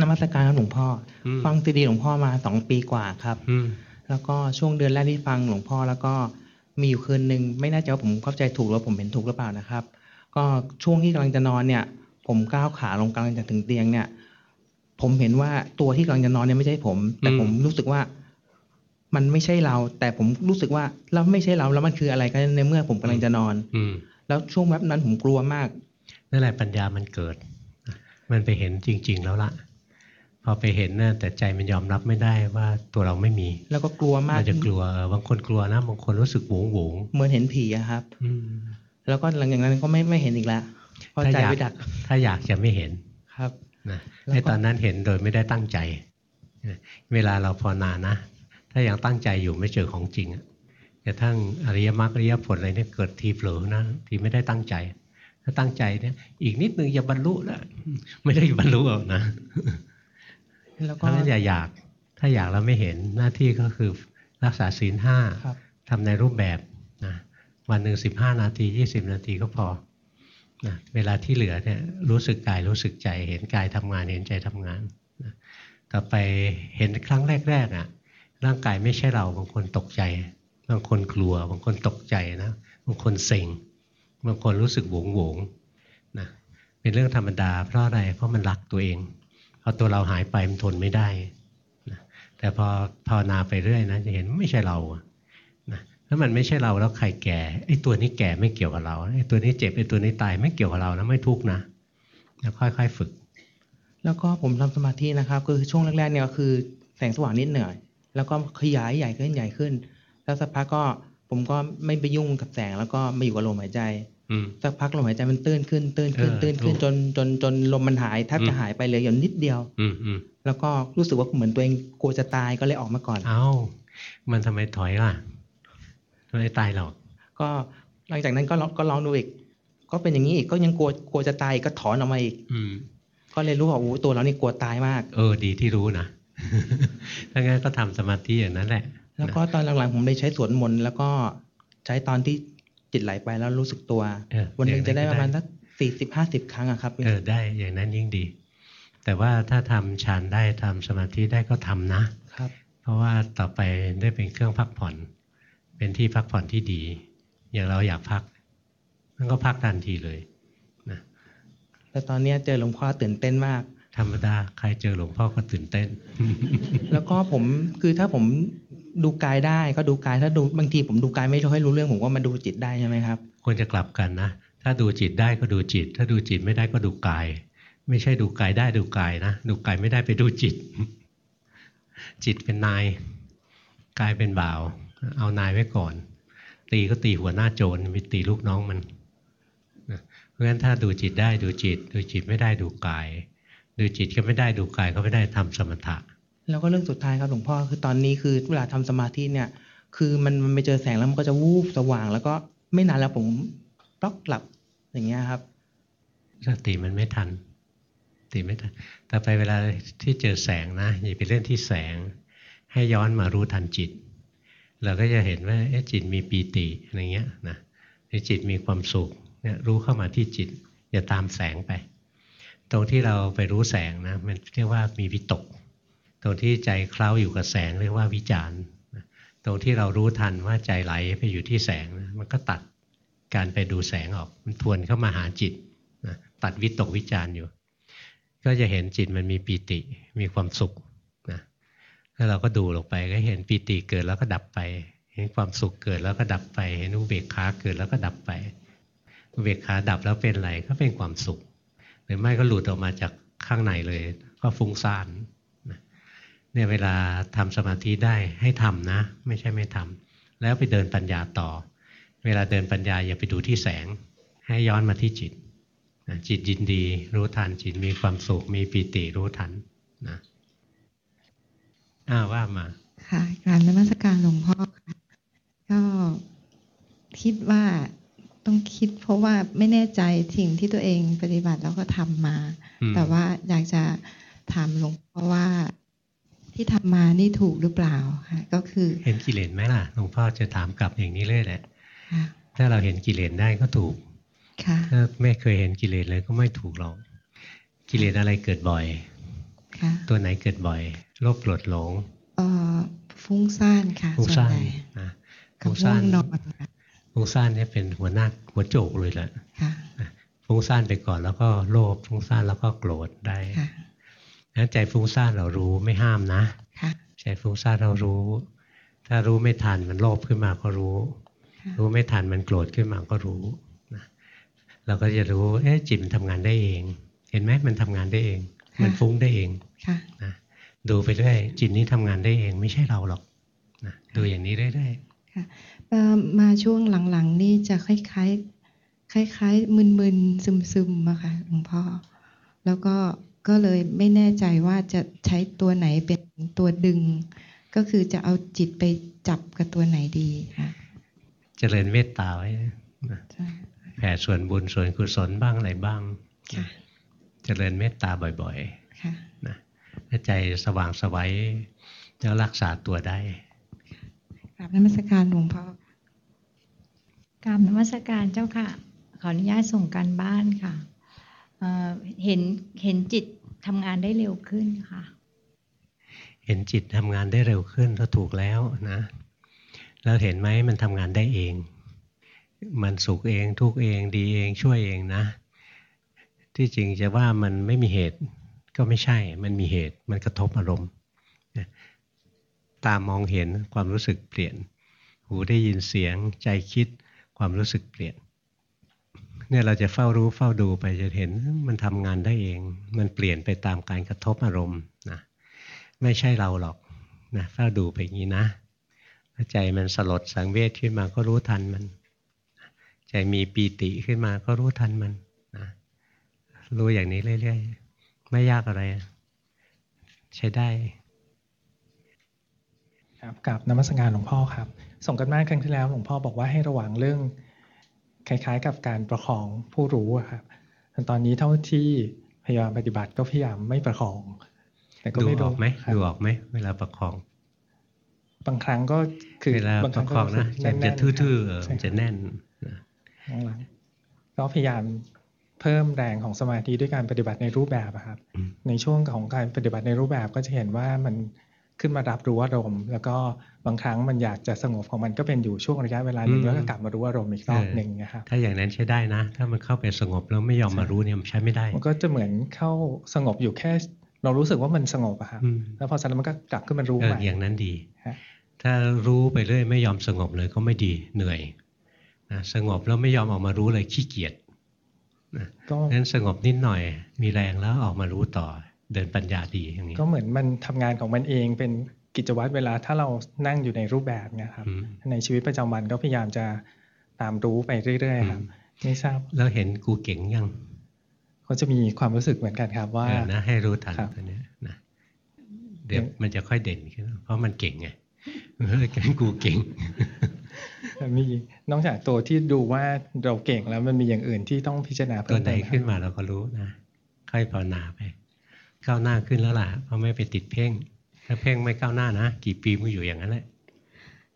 นมัสการครับหลวงพ่ออมฟังซีดีหลวงพ่อมาสองปีกว่าครับอืมแล้วก็ช่วงเดือนแรกที่ฟังหลวงพ่อ แล้วก็มีอยู่คืนหนึ่งไม่แน่ใจว่าผมเข้าใจถูกหรือว่าผมเห็นถูกหรือเปล่านะครับ ก็ช่วงที่กำลังจะนอนเนี่ย ผมก้าวขาลงกำลังจะถึงเตียงเนี่ย ผมเห็นว่าตัวที่กำลังจะนอนเนี่ยไม่ใช่ผม แต่ผมรู้สึกว่า มันไม่ใช่เรา แต่ผมรู้สึกว่าแล้วไม่ใช่เราแล้วมันคืออะไรกันในเมื่อผมกำลังจะนอน อืมแล้วช่วงแวบนั้นผมกลัวมากนั่นแหละปัญญามันเกิด มันไปเห็นจริง ๆ แล้วล่ะ พอไปเห็นนะแต่ใจมันยอมรับไม่ได้ว่าตัวเราไม่มี แล้วก็กลัวมากมันจะกลัวเออบางคนกลัวนะบางคนรู้สึกหวงหวงเหมือนเห็นผีอะครับๆอืมแล้วก็หลังจากนั้นก็ไม่ไม่เห็นอีกแล้วเพราะถ้าใจอยากไปดัก ถ้าอยากจะไม่เห็นครับนะแล้วก็ในตอนนั้นเห็นโดยไม่ได้ตั้งใจ เวลาเราภาวนานะ ถ้ายังตั้งใจอยู่ไม่เจอของจริงอะกระทั่งอริยมรรคอริยผลอะไรเนี่ยเกิดทีเผลอนะทีไม่ได้ตั้งใจ ถ้าตั้งใจเนี่ยอีกนิดนึงจะบรรลุแล้วไม่ได้บรรลุหรอกนะแล้วเพก็ราะฉะนั้นอย่าอยาก ถ้าอยากแล้วไม่เห็นหน้าที่ก็คือรักษาศีลห้าครับทำในรูปแบบนะวันหนึ่งสิบห้านาทียี่สิบนาทีก็พอนะเวลาที่เหลือเนี่ยรู้สึกกายรู้สึกใจ เห็นกายทำงานเห็นใจทำงานนะต่อไปเห็นครั้งแรกๆอะ ร่างกายไม่ใช่เรา บางคนตกใจ บางคนกลัว บางคนตกใจนะ บางคนเซ็ง บางคนรู้สึกหวงหวงนะ เป็นเรื่องธรรมดา เพราะอะไร เพราะมันรักตัวเองพอตัวเราหายไปมันทนไม่ได้นะแต่พอภาวนาไปเรื่อยนะจะเห็นไม่ใช่เราอะนะถ้ามันไม่ใช่เราแล้วใครแก่ไอ้ตัวนี้แก่ไม่เกี่ยวกับเราไอ้ตัวนี้เจ็บไอ้ตัวนี้ตายไม่เกี่ยวกับเรานะไม่ทุกข์นะแล้วค่อยๆฝึก แล้วก็ผมทำสมาธินะครับ คือช่วงแรกๆเนี่ยคือแสงสว่างนิดหน่อย แล้วก็ขยายใหญ่ขึ้นใหญ่ขึ้นแล้วสักพักก็ผมก็ไม่ไปยุ่งกับแสง แล้วก็มาอยู่กับลมหายใจอืมสักพักลมหายใจมันตื้นขึ้นตื้นขึ้นเออตื้นขึ้นถูกจนจนจนลมมันหายแทบอืมจะหายไปเหลยอย่างนิดเดียว อืมอืมแล้วก็รู้สึกว่าเหมือนตัวเองกลัวจะตายก็เลยออกมาก่อน เอ้า มันทำไมถอยล่ะทำไมตายหรอก ก็หลังจากนั้นก็ลองก็ลองดูอีก ก็เป็นอย่างนี้อีกก็ยังกลัวกลัวจะตายอีกก็ถอนออกมาอีก อืมก็เลยรู้ว่าโอ้โหตัวเรานี่กลัวตายมาก เออ ดีที่รู้นะ ถ้างั้นก็ทำสมาธิอย่างนั้นแหละ แล้วก็ตอนหลังๆผมได้ใช้สวดมนต์แล้วก็ใช้ตอนที่จิตไหลไปแล้วรู้สึกตัวเออวันหนึ่งอย่จะได้ก็ประมาณสักสี่สิบห้าสิบครั้งอะครับเออได้อย่างนั้นยิ่งดี แต่ว่าถ้าทำฌานได้ทำสมาธิได้ก็ทำนะครับ เพราะว่าต่อไปได้เป็นเครื่องพักผ่อน เป็นที่พักผ่อนที่ดี อย่างเราอยากพัก มันก็พักทันทีเลยแต่ตอนเนี้ยเจอหลวงพ่อตื่นเต้นมาก ธรรมดาใครเจอหลวงพ่อก็ตื่นเต้น แล้วก็ผมคือถ้าผมดูกายได้ก็ดูกายถ้าดูบางทีผมดูกายไม่ค่อยรู้เรื่องผมก็มาดูจิตได้ใช่ไหมครับควรจะกลับกันนะ ถ้าดูจิตได้ก็ดูจิต ถ้าดูจิตไม่ได้ก็ดูกาย ไม่ใช่ดูกายได้ดูกายนะดูกายไม่ได้ไปดูจิต จิตเป็นนายกายเป็นบ่าว เอานายไว้ก่อน ตีก็ตีหัวหน้าโจรไม่ตีลูกน้องมันเพราะฉะนั้นถ้าดูจิตได้ดูจิต ดูจิตไม่ได้ดูกาย ดูจิตก็ไม่ได้ดูกายก็ไม่ได้ทำสมถะ แล้วก็เรื่องสุดท้ายครับหลวงพ่อคือตอนนี้คือเวลาทำสมาธิเนี่ย คือมันมันไปเจอแสงแล้วมันก็จะวูบสว่าง แล้วก็ไม่นานแล้วผมปลอกหลับอย่างเงี้ยครับสติมันไม่ทันสติไม่ทันแต่ไปเวลาที่เจอแสงนะอย่าไปเล่นที่แสง ให้ย้อนมารู้ทันจิต เราก็จะเห็นว่าเอ๊ะจิตมีปีติอะไรเงี้ยนะในจิตมีความสุขเนี่ยรู้เข้ามาที่จิต อย่าตามแสงไป ตรงที่เราไปรู้แสงนะมันเรียกว่ามีวิตก ตรงที่ใจเคล้าอยู่กับแสงเรียกว่าวิจารณ์ตรงที่เรารู้ทันว่าใจไหลไปอยู่ที่แสงนะมันก็ตัดการไปดูแสงออก มันทวนเข้ามาหาจิตนะตัดวิตกวิจารณ์อยู่ ก็จะเห็นจิตมันมีปีติมีความสุขนะแล้วเราก็ดูลงไปก็เห็นปีติเกิดแล้วก็ดับไป เห็นความสุขเกิดแล้วก็ดับไป เห็นอุเบกขาเกิดแล้วก็ดับไปอุเบกขาดับแล้วเป็นอะไรก็เป็นความสุข รือไม่ก็หลุดออกมาจากข้างในเลย ก็ฟุ้งซ่านเนี่ยเวลาทำสมาธิได้ให้ทำนะ ไม่ใช่ไม่ทำแล้วไปเดินปัญญาต่อ เวลาเดินปัญญาอย่าไปดูที่แสง ให้ย้อนมาที่จิตจิตยินดีรู้ทันจิตมีความสุขมีปีติรู้ทันนะอ้าว่ามาค่ะการนมัสการหลวงพ่อค่ะก็คิดว่า ต้องคิดเพราะว่าไม่แน่ใจสิ่งที่ตัวเองปฏิบัติแล้วก็ทำมา แต่ว่าอยากจะถามหลวงพ่อว่าที่ทำมานี่ถูกหรือเปล่าค่ะก็คือ เห็นกิเลสไหมล่ะหลวงพ่อจะถามกลับอย่างนี้เลยแหละถ้าเราเห็นกิเลสได้ก็ถูกถ้าไม่เคยเห็นกิเลสเลยก็ไม่ถูกหรอกกิเลสอะไรเกิดบ่อยตัวไหนเกิดบ่อยโลภโกรธหลงเออฟุ้งซ่านค่ะฟุ้งซ่านนะฟุ้งซ่าน ฟุ้งซ่านเนี่ยเป็นหัวหน้าหัวโจกเลยแหละฟุ้งซ่านไปก่อนแล้วก็โลภฟุ้งซ่านแล้วก็โกรธได้นั้นใจฟุ้งซ่านเรารู้ไม่ห้ามนะใจฟุ้งซ่านเรารู้ ถ้ารู้ไม่ทันมันโลภขึ้นมาก็รู้ รู้ไม่ทันมันโกรธขึ้นมาก็รู้นะเราก็จะรู้เอ๊ะจิตมันทำงานได้เอง เห็นไหมมันทำงานได้เอง มันฟุ้งได้เองนะดูไปเรื่อยจิตนี้ทำงานได้เอง ไม่ใช่เราหรอกนะดูอย่างนี้เรื่อยๆ ค่ะมาช่วงหลังๆ นี่จะคล้ายๆ คล้าย ๆ มึนๆ ซึมๆอะค่ะหลวงพ่อ แล้วก็ก็เลยไม่แน่ใจว่าจะใช้ตัวไหนเป็นตัวดึง ก็คือจะเอาจิตไปจับกับตัวไหนดีค่ะ เจริญเมตตาไว้แผ่ส่วนบุญส่วนกุศลบ้างอะไรบ้างเจริญเมตตาบ่อยๆนะใจสว่างสวัยแล้วรักษาตัวได้ กราบนมัสการหลวงพ่อกราบนมัสการเจ้าค่ะ ขออนุญาตส่งการบ้านค่ะเห็นเห็นจิตทำงานได้เร็วขึ้นค่ะ เห็นจิตทำงานได้เร็วขึ้นก็ถูกแล้วนะแล้วเห็นไหมมันทำงานได้เอง มันสุขเองทุกเองดีเองช่วยเองนะ ที่จริงจะว่ามันไม่มีเหตุก็ไม่ใช่ มันมีเหตุมันกระทบอารมณ์ ตามองเห็นความรู้สึกเปลี่ยน หูได้ยินเสียงใจคิดความรู้สึกเปลี่ยนเนี่ยเราจะเฝ้ารู้เฝ้าดูไปจะเห็นมันทำงานได้เอง มันเปลี่ยนไปตามการกระทบอารมณ์นะไม่ใช่เราหรอกนะเฝ้าดูไปอย่างนี้นะใจมันสลดสังเวชขึ้นมาก็รู้ทันมัน ใจมีปีติขึ้นมาก็รู้ทันมันนะรู้อย่างนี้เรื่อยๆ ไม่ยากอะไร ใช้ได้ ครับกับนมัสการหลวงพ่อครับ ส่งกันมาครั้งที่แล้วหลวงพ่อบอกว่าให้ระวังเรื่อง คล้ายๆ กับการประคองผู้รู้ครับตอนนี้เท่าที่พยายามปฏิบัติก็พยายามไม่ประคอง แต่ก็ไม่ดูออกไหมดูออกไหมเวลาประคอง บางครั้งก็คือเวลาประคองนะจะทื่อๆจะแน่นก็พยายามเพิ่มแรงของสมาธิด้วยการปฏิบัติในรูปแบบครับ ในช่วงของการปฏิบัติในรูปแบบก็จะเห็นว่ามัน ขึ้นมารับรู้อารมณ์ แล้วก็บางครั้งมันอยากจะสงบของมันก็เป็นอยู่ช่วงระยะเวลาหนึ่งแล้วก็กลับมารู้อารมณ์อีกรอบหนึ่งนะครับถ้าอย่างนั้นใช้ได้นะ ถ้ามันเข้าไปสงบแล้วไม่ยอมมารู้เนี่ยมันใช้ไม่ได้ มันก็จะเหมือนเข้าสงบอยู่แค่ เรารู้สึกว่ามันสงบอะครับแล้วพอสันมันก็กลับขึ้นมารู้ใหม่อย่างนั้นดีถ้ารู้ไปเรื่อยไม่ยอมสงบเลยก็ไม่ดีเหนื่อยนะสงบแล้วไม่ยอมออกมารู้เลยขี้เกียจนะก็นั้นสงบนิดหน่อยมีแรงแล้วออกมารู้ต่อ เดินปัญญาดีอย่างนี้ ก็เหมือนมันทำงานของมันเองเป็นกิจวัตรเวลาถ้าเรานั่งอยู่ในรูปแบบเนี่ยครับอืมในชีวิตประจำวันก็พยายามจะตามรู้ไปเรื่อยๆครับอืมไม่ทราบแล้วเห็นกูเก่งยังก็จะมีความรู้สึกเหมือนกันครับว่าเออนะให้รู้ทันครับตัวเนี้ยนะเดี๋ยวมันจะค่อยเด่นขึ้นเพราะมันเก่งไงเออกูเก่งมีนอกจากตัวที่ดูว่าเราเก่งแล้วมันมีอย่างอื่นที่ต้องพิจารณาตัเพิ่วมไหนเติมขึ้นมาเราก็รู้นะค่อยภาวนาไป ก้าวหน้าขึ้นแล้วล่ะเพราะไม่ไปติดเพ่ง ถ้าเพ่งไม่ก้าวหน้านะกี่ปีมันอยู่อย่างนั้นแหละ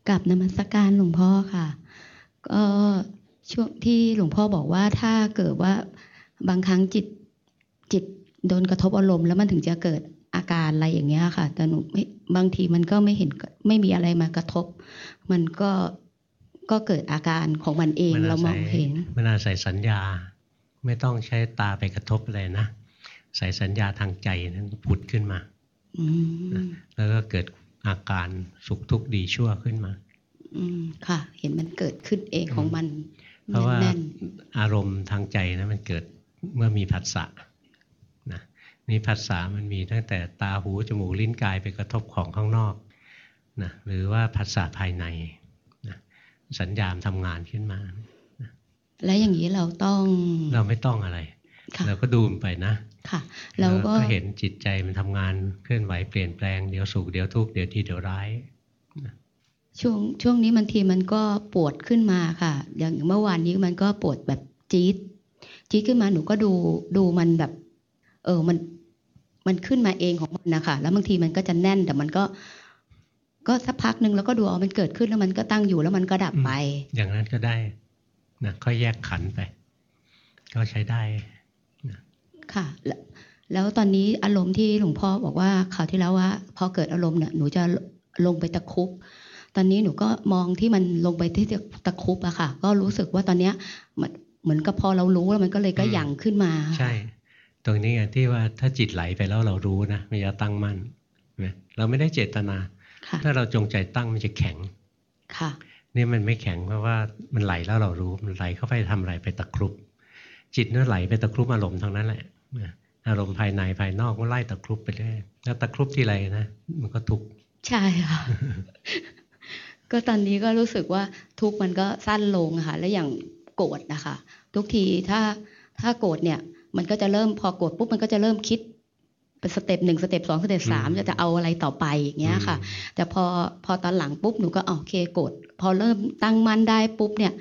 กับนมัสการหลวงพ่อค่ะ ก็ช่วงที่หลวงพ่อบอกว่าถ้าเกิดว่าบางครั้งจิตจิตโดนกระทบอารมณ์แล้วมันถึงจะเกิดอาการอะไรอย่างเงี้ยค่ะ แต่หนูไม่บางทีมันก็ไม่เห็นไม่มีอะไรมากระทบ มันก็ก็เกิดอาการของมันเองมันเราอามศัอยงเห็นมันอาศัยสัญญา ไม่ต้องใช้ตาไปกระทบอะไรนะ ใส่สัญญาทางใจนั้นผุดขึ้นมาอืมแล้วก็เกิดอาการสุขทุกข์ดีชั่วขึ้นมาอืมค่ะ เห็นมันเกิดขึ้นเองของมัน เพราะว่าแน่นอารมณ์ทางใจนะมันเกิดเมื่อมีผัสสะนะนี่ผัสสะมันมีตั้งแต่ตาหูจมูกลิ้นกายไปกระทบของข้างนอกนะหรือว่าผัสสะภายในนะสัญญาณทำงานขึ้นมาๆและอย่างนี้เราต้อง เราไม่ต้องอะไรค่ะเราก็ดูมันไปนะ ค่ะ แล้วก็เห็นจิตใจมันทำงานเคลื่อนไหวเปลี่ยนแปลง เดี๋ยวสุขเดี๋ยวทุกข์เดี๋ยวดีเดี๋ยวร้ายช่วงช่วงนี้บางทีมันก็ปวดขึ้นมาค่ะ อย่างเมื่อวานนี้มันก็ปวดแบบจี๊ดจี๊ดขึ้นมาหนูก็ดูดูมันแบบ เออมันมันขึ้นมาเองของมันนะคะแล้วบางทีมันก็จะแน่นแต่มันก็ ก็สักพักหนึ่งแล้วก็ดูเอามันเกิดขึ้นแล้วมันก็ตั้งอยู่แล้วมันก็ดับไป อย่างนั้นก็ได้นะค่อยแยกขันธ์ไป ก็ใช้ได้ ค่ะแล้วแล้วตอนนี้อารมณ์ที่หลวงพ่อบอกว่าข่าวที่แล้วว่า พอเกิดอารมณ์เนี่ยหนูจะลงไปตะครุบตอนนี้หนูก็มองที่มันลงไปที่ตะครุบอะค่ะ ก็รู้สึกว่าตอนเนี้ยเหมือนเหมือนกับพอเรารู้แล้วมันก็เลยก็อืมหยั่งขึ้นมา ใช่ ตรงนี้ไงที่ว่าถ้าจิตไหลไปแล้วเรารู้นะมันจะตั้งมั่นเห็นไหมเราไม่ได้เจตนาค่ะถ้าเราจงใจตั้งมันจะแข็งค่ะนี่มันไม่แข็งเพราะว่ามันไหลแล้วเรารู้มันไหลเข้าไปทำอะไรไปตะครุบ จิตเนี่ยไหลไปตะครุบอารมณ์ทั้งนั้นแหละนะอารมณ์ภายในภายนอกก็ไล่ตะครุบไปเรื่อยแล้วตะครุบทีไรนะมันก็ทุกข์ใช่ค่ะก็ตอนนี้ก็รู้สึกว่าทุกข์มันก็สั้นลงอะค่ะและอย่างโกรธนะคะ ทุกทีถ้าถ้าโกรธเนี่ย มันก็จะเริ่มพอโกรธปุ๊บมันก็จะเริ่มคิดเป็น step หนึ่ง step สอง step สามจะจะเอาอะไรต่อไปอย่างเงี้ยค่ะ แต่พอพอตอนหลังปุ๊บหนูก็อ๋อโอเคโกรธพอเริ่มตั้งมั่นได้ปุ๊บเนี่ย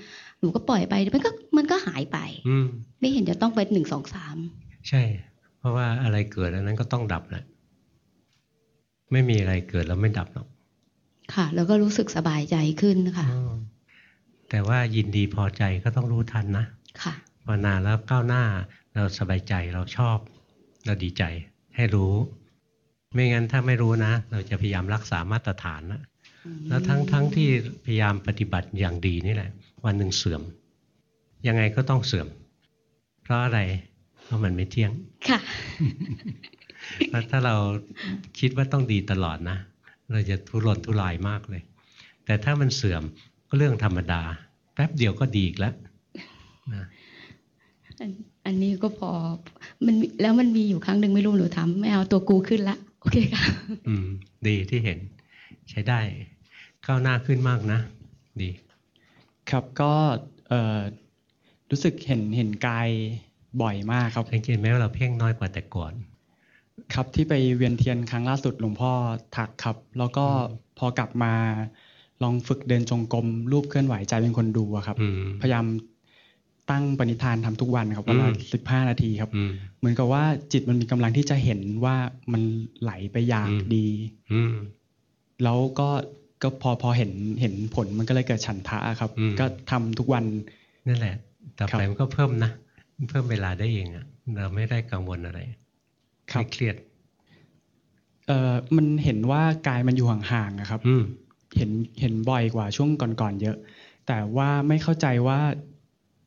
หนูก็ปล่อยไปมันก็มันก็หายไป อืมไม่เห็นจะต้องเป็นหนึ่งสองสามใช่ เพราะว่าอะไรเกิดอันนั้นก็ต้องดับแหละไม่มีอะไรเกิดแล้วไม่ดับหรอกค่ะ แล้วก็รู้สึกสบายใจขึ้นค่ะอืมแต่ว่ายินดีพอใจก็ต้องรู้ทันนะค่ะภาวนาแล้วก้าวหน้าเราสบายใจเราชอบ เราดีใจให้รู้ ไม่งั้นถ้าไม่รู้นะ เราจะพยายามรักษามาตรฐานนะแล้วทั้งทั้งที่พยายามปฏิบัติอย่างดีนี่แหละ วันหนึ่งเสื่อม ยังไงก็ต้องเสื่อม เพราะอะไร เพราะมันไม่เที่ยง ค่ะแล้วถ้าเราคิดว่าต้องดีตลอดนะ เราจะทุรนทุรายมากเลย แต่ถ้ามันเสื่อมก็เรื่องธรรมดา แป๊บเดียวก็ดีอีกแล้วนะอันอันนี้ก็พอมันมีแล้วมันมีอยู่ครั้งหนึ่งไม่รู้หนูทำไม่เอาตัวกูขึ้นละโอเคค่ะ อืม ดีที่เห็น ใช้ได้ ก้าวหน้าขึ้นมากนะ ดี ครับก็เอ่อรู้สึกเห็นเห็นกายบ่อยมากครับสังเกตไหมว่าเราเพ่งน้อยกว่าแต่ก่อน ครับที่ไปเวียนเทียนครั้งล่าสุดหลวงพ่อทักครับ แล้วก็พอกลับมาลองฝึกเดินจงกรมรูปเคลื่อนไหวใจเป็นคนดูอะครับอืมพยายามตั้งปณิธานทำทุกวันครับวันละอืมสิบห้านาทีครับอืมเหมือนกับว่าจิตมันมีกำลังที่จะเห็นว่ามันไหลไปอยากอืมดีอืมแล้วก็ ก็พอพอเห็นเห็นผลมันก็เลยเกิดฉันทะครับอืมก็ทำทุกวันนั่นแหละต่อครับไปมันก็เพิ่มนะเพิ่มเวลาได้เองอะเราไม่ได้กังวลอะไรครับไม่เครียดเอ่อมันเห็นว่ากายมันอยู่ห่างๆอะครับอืมเห็นเห็นบ่อยกว่าช่วงก่อนๆเยอะ แต่ว่าไม่เข้าใจว่า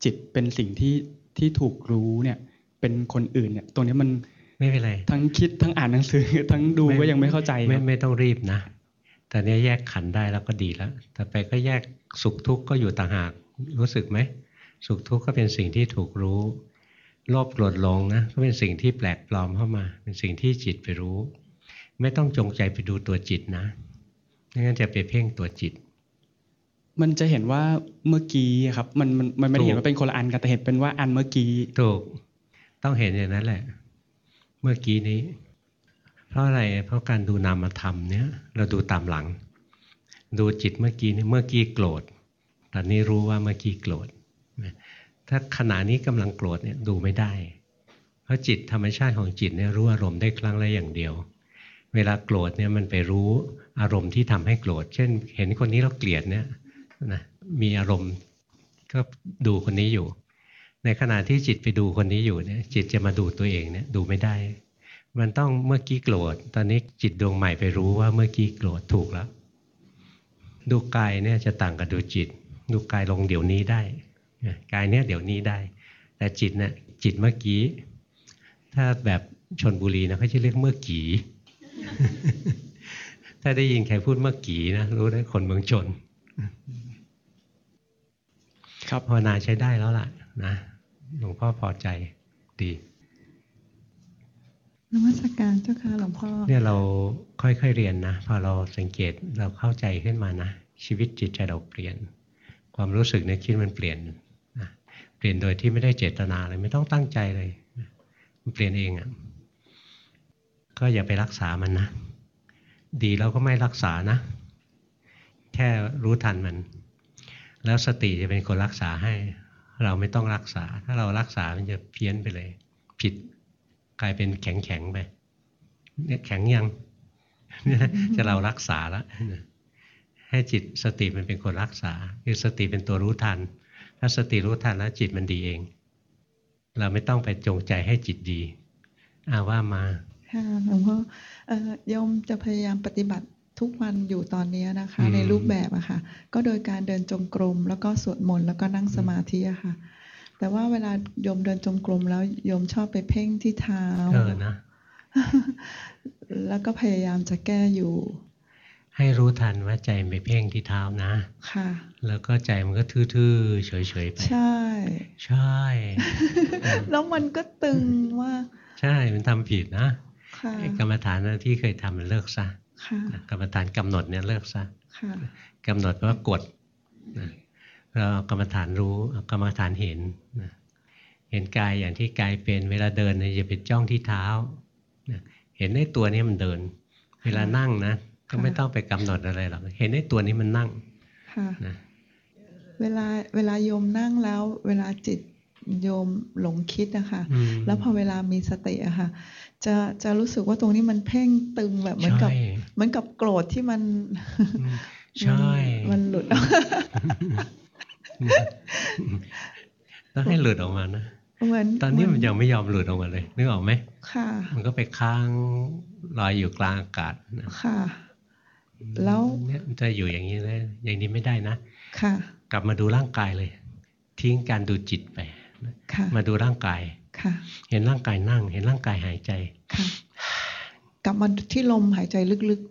จิตเป็นสิ่งที่ที่ถูกรู้เนี่ย เป็นคนอื่นเนี่ย ตรงนี้มันไม่เป็นไรทั้งคิดทั้งอ่านหนังสือ ทั้งดูไม่ก็ยังไม่เข้าใจคไม่รับไม่ต้องรีบนะ ตอนนี้แยกขันธ์ได้แล้วก็ดีแล้วต่อไปก็แยกสุขทุกข์ก็อยู่ต่างหากรู้สึกไหมสุขทุกข์ก็เป็นสิ่งที่ถูกรู้โลภโกรธหลงนะก็เป็นสิ่งที่แปลกปลอมเข้ามา เป็นสิ่งที่จิตไปรู้ ไม่ต้องจงใจไปดูตัวจิตนะไม่งั้นจะไปเพ่งตัวจิต มันจะเห็นว่าเมื่อกี้อะครับมันมันมันไม่ได้เห็นถูกว่าเป็นคนละอันกันแต่เห็นเป็นว่าอันเมื่อกี้ถูก ต้องเห็นอย่างนั้นแหละ เมื่อกี้นี้ เพราะอะไรเพราะการดูนามธรรมเนี่ยเราดูตามหลัง ดูจิตเมื่อกี้เนี่ยเมื่อกี้โกรธตอนนี้รู้ว่าเมื่อกี้โกรธถ้าขณะนี้กำลังโกรธเนี่ยดูไม่ได้ เพราะจิตธรรมชาติของจิตเนี่ยรู้อารมณ์ได้ครั้งละอย่างเดียว เวลาโกรธเนี่ยมันไปรู้อารมณ์ที่ทำให้โกรธ เช่น เห็นคนนี้เราเกลียดเนี่ยนะมีอารมณ์ก็ดูคนนี้อยู่ ในขณะที่จิตไปดูคนนี้อยู่เนี่ยจิตจะมาดูตัวเองเนี่ยดูไม่ได้ มันต้องเมื่อกี้โกรธ ตอนนี้จิตดวงใหม่ไปรู้ว่าเมื่อกี้โกรธถูกแล้ว ดูกายเนี่ยจะต่างกับดูจิต ดูกายลงเดี๋ยวนี้ได้ กายเนี่ยเดี๋ยวนี้ได้ แต่จิตเนี่ยจิตเมื่อกี้ ถ้าแบบชนบุรีนะเขาจะเรียกเมื่อกี้ ถ้าได้ยินใครพูดเมื่อกี้นะรู้ได้คนเมืองชน ครับภาวนาใช้ได้แล้วล่ะนะหลวงพ่อพอใจดี นมัสการเจ้าค่ะหลวงพ่อเนี่ยเราค่อยๆเรียนนะพอเราสังเกตเราเข้าใจขึ้นมานะชีวิตจิตใจเราเปลี่ยน ความรู้สึกในคิดมันเปลี่ยนนะเปลี่ยนโดยที่ไม่ได้เจตนาเลยไม่ต้องตั้งใจเลยมันเปลี่ยนเองอะ่ะก็อย่าไปรักษามันนะดีแล้วก็ไม่รักษานะ แค่รู้ทันมัน แล้วสติจะเป็นคนรักษาให้ เราไม่ต้องรักษา ถ้าเรารักษามันจะเพี้ยนไปเลย ผิด กลายเป็นแข็งแข็งๆไปเนี่ยแข็งยังจะเรารักษาแล้วให้จิตสติมันเป็นคนรักษา คือสติเป็นตัวรู้ทัน ถ้าสติรู้ทันแล้วจิตมันดีเอง เราไม่ต้องไปจงใจให้จิตดีอาว่ามาค่ะหลวงพ่อเอ่อโยมจะพยายามปฏิบัติทุกวันอยู่ตอนนี้นะคะอืมในรูปแบบอะค่ะ ก็โดยการเดินจงกรม แล้วก็สวดมนต์แล้วก็นั่งสมาธิอะค่ะ แต่ว่าเวลาโยมเดินจงกรมแล้วโยมชอบไปเพ่งที่เท้าเออนะ แล้วก็พยายามจะแก้อยู่ ให้รู้ทันว่าใจมันไปเพ่งที่เท้านะ ค่ะ แล้วก็ใจมันก็ทื่อๆเฉยๆไป ใช่ ใช่ แล้วมันก็ตึงมากใช่ มันทำผิดนะค่ะไอ้กรรมฐานที่เคยทำมันเลิกซะค่ะกรรมฐานกำหนดเนี่ยเลิกซะค่ะกำหนดว่ากดนะ เราเอากรรมฐานรู้เอากรรมฐานเห็นนะเห็นกายอย่างที่กายเป็นเวลาเดินเนี่ยอย่าไปจ้องที่เท้านะเห็นในตัวนี้มันเดิน เวลานั่งนะก็ไม่ต้องไปกำหนดอะไรหรอกเห็นในตัวนี้มันนั่งค่ะนะเวลาเวลาโยมนั่งแล้ว เวลาจิตโยมหลงคิดนะคะอืมแล้วพอเวลามีสติอะค่ะ จะจะรู้สึกว่าตรงนี้มันเพ่งตึงแบบเหมือนกับใช่เหมือนกับโกรธที่มันอืมใช่มันมันหลุด ต้องให้หลุดออกมานะเหมือนตอนนี้มันยังไม่ยอมหลุดออกมาเลย นึกออกไหมค่ะ มันก็ไปค้างลอยอยู่กลางอากาศนะค่ะ แล้วเนี่ยมันจะอยู่อย่างนี้เลยอย่างนี้ไม่ได้นะค่ะ กลับมาดูร่างกายเลย ทิ้งการดูจิตไปค่ะมาดูร่างกายค่ะ เห็นร่างกายนั่ง เห็นร่างกายหายใจค่ะ กลับมาที่ลมหายใจลึกเอออ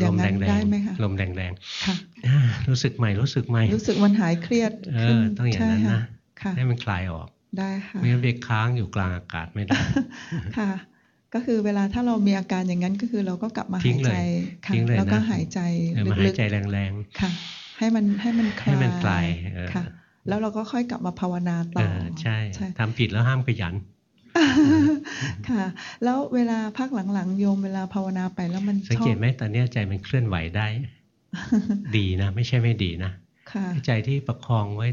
ลย่างมนั้แรนงได้ไหมคะๆลมแรงๆค่ะๆอ่ารู้สึกใหม่รู้สึกใหม่รู้สึกมันหายเครียดเอขึ้นอต้องอย่างนั้นใช่นะค่ะให้มันคลายออกได้ค่ะไม่งั้นไปค้างอยู่กลางอากาศไม่ได้ค่ะ ก็คือเวลาถ้าเรามีอาการอย่างนั้นก็คือเราก็กลับมาทิ้หางยเลยใจค่ะทิ้งเลยแล้วก็นะหายใจเออมาลึหายกใจแรงๆค่ะ ให้มันให้มันคลายให้มันคลายเออค่ะแล้วเราก็ค่อยกลับมาภาวนาๆต่เอออใช่ใช่ทำผิดแล้วห้ามขยัน ค่ะ แล้วเวลาพักหลังๆโยมเวลาภาวนาไปแล้วมันสังชอเกบตไหมตอนเนี้ยใจมันเคลื่อนไหวได้ ดีนะ ไม่ใช่ไม่ดีนะค่ะใจที่ประคองไว้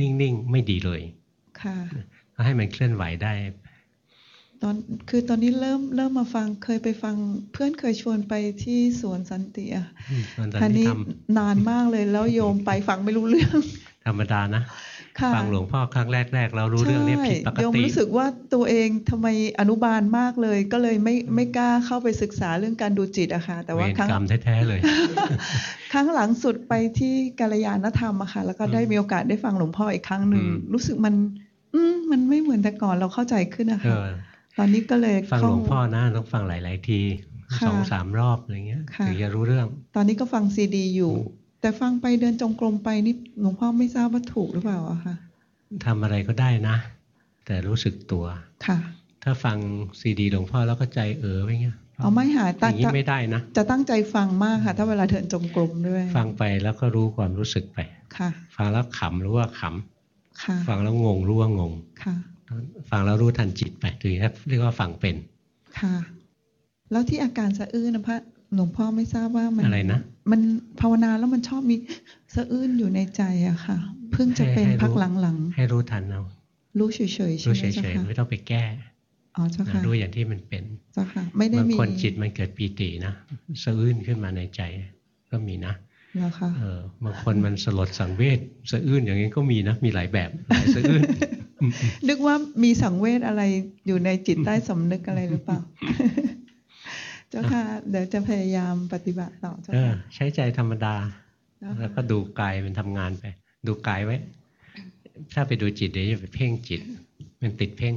นิ่งๆ ไม่ดีเลยค่ะก็ให้มันเคลื่อนไหวได้ ตอนคือตอนนี้เริ่มเริ่มมาฟังเคยไปฟังเพื่อนเคยชวนไปที่สวนสันติอะอืมตอนคราวนี้นี้ทนานมากเลยแล้วโยมไปฟังไม่รู้เรื่องำธรรมดานะค่ะ ฟังหลวงพ่อครั้งแรกๆเรารู้เรื่องเนี้ผิดปกใช่โยมติรู้สึกว่าตัวเองทำไมอนุบาลมากเลย ก็เลยไม่ไม่กล้าเข้าไปศึกษาเรื่องการดูจิตอะค่ะ แต่ว่าเวรครั้งกรรมแท้ๆเลย ครั้งหลังสุดไปที่กาลยานธรรมอะค่ะ แล้วก็ได้อืมมีโอกาสได้ฟังหลวงพ่ออีกครั้งหนึ่งอืมรู้สึกมัน อืมมันไม่เหมือนแต่ก่อนเราเข้าใจขึ้นนะเอคะอตอนนี้ก็เลยฟังหลวงพ่อเข้านะต้องฟังหลาย ๆ ทีค่ะสองสามรอบอะไรเงี้ยค่ะถึงจะรู้เรื่อง ตอนนี้ก็ฟังซีดีอยู่อืม แต่ฟังไปเดินจงกรมไปนี่หลวงพ่อไม่ทราบว่าถูกหรือเปล่าอะค่ะทำอะไรก็ได้นะ แต่รู้สึกตัวค่ะ ถ้าฟังซีดีหลวงพ่อแล้วก็ใจเออไว้เงี้ยเอาไม่หายอตั้งย่างนี้ไม่ได้นะ จะตั้งใจฟังมากค่ะ ถ้าเวลาเดินจงกรมด้วย ฟังไปแล้วก็รู้ความรู้สึกไปค่ะ ฟังแล้วขำรู้ว่าขค่ะำฟังแล้วงงรู้ว่างงค่ะ ฟังแล้วรู้ทันจิตไปถึงเรียกว่าฟังเป็นค่ะ แล้วที่อาการสะอื้นนะพระหลวงพ่อไม่ทราบว่ามันอะไรนะ มันภาวนาแล้วมันชอบมีสะอื้นอยู่ในใจอะค่ะ เพิ่งจะเป็นให้ให้รู้พักหลังให้รู้ทันเอาๆรู้เฉยๆใช่รู้ไหมเฉเจ้ายๆค่ะไม่ต้องไปแก้อ๋อเจ้านะค่ะรู้อย่างที่มันเป็นเจ้าค่ะ ไม่ได้บางมีคนจิตมันเกิดปีตินะสะอื้นขึ้นมาในใจก็มีนะแล้วค่ะเออบางคนมันสลดสังเวชสะอื้นอย่างนี้ก็มีนะมีหลายแบบหลายสะอื้นนึกว่ามีสังเวชอะไรอยู่ในจิตใต้สำนึกอะไรหรือเปล่าเจ้าค่ะ เดี๋ยวจะพยายามปฏิบัติต่อเจ้าเออค่ะใช้ใจธรรมดาเจ้าแล้วค่ะก็ดูกายมันทำงานไป ดูกายไว้ ถ้าไปดูจิตเดี๋ยวจะไปเพ่งจิต มันติดเพ่ง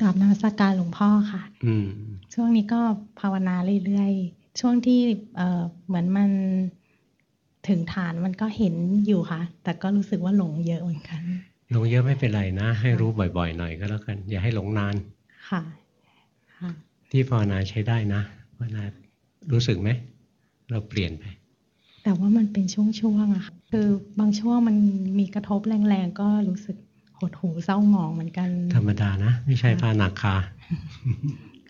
กราบนมัสการหลวงพ่อค่ะ อืม ช่วงนี้ก็ภาวนาเรื่อยๆ ช่วงที่เอ่อเหมือนมันถึงฐานมันก็เห็นอยู่ค่ะ แต่ก็รู้สึกว่าหลงเยอะเหมือนกันหลงเยอะไม่เป็นไรนะ ให้รู้บ่อยๆ หน่อยก็แล้วกัน อย่าให้หลงนาน ค่ะค่ะที่ภาวนาใช้ได้นะ ภาวนารู้สึกไหม เราเปลี่ยนไป แต่ว่ามันเป็นช่วงๆอะค่ะ คือบางช่วงมันมีกระทบแรงๆ ก็รู้สึกหดหูเศร้าหมองเหมือนกัน ธรรมดานะ ไม่ใช่พานาคา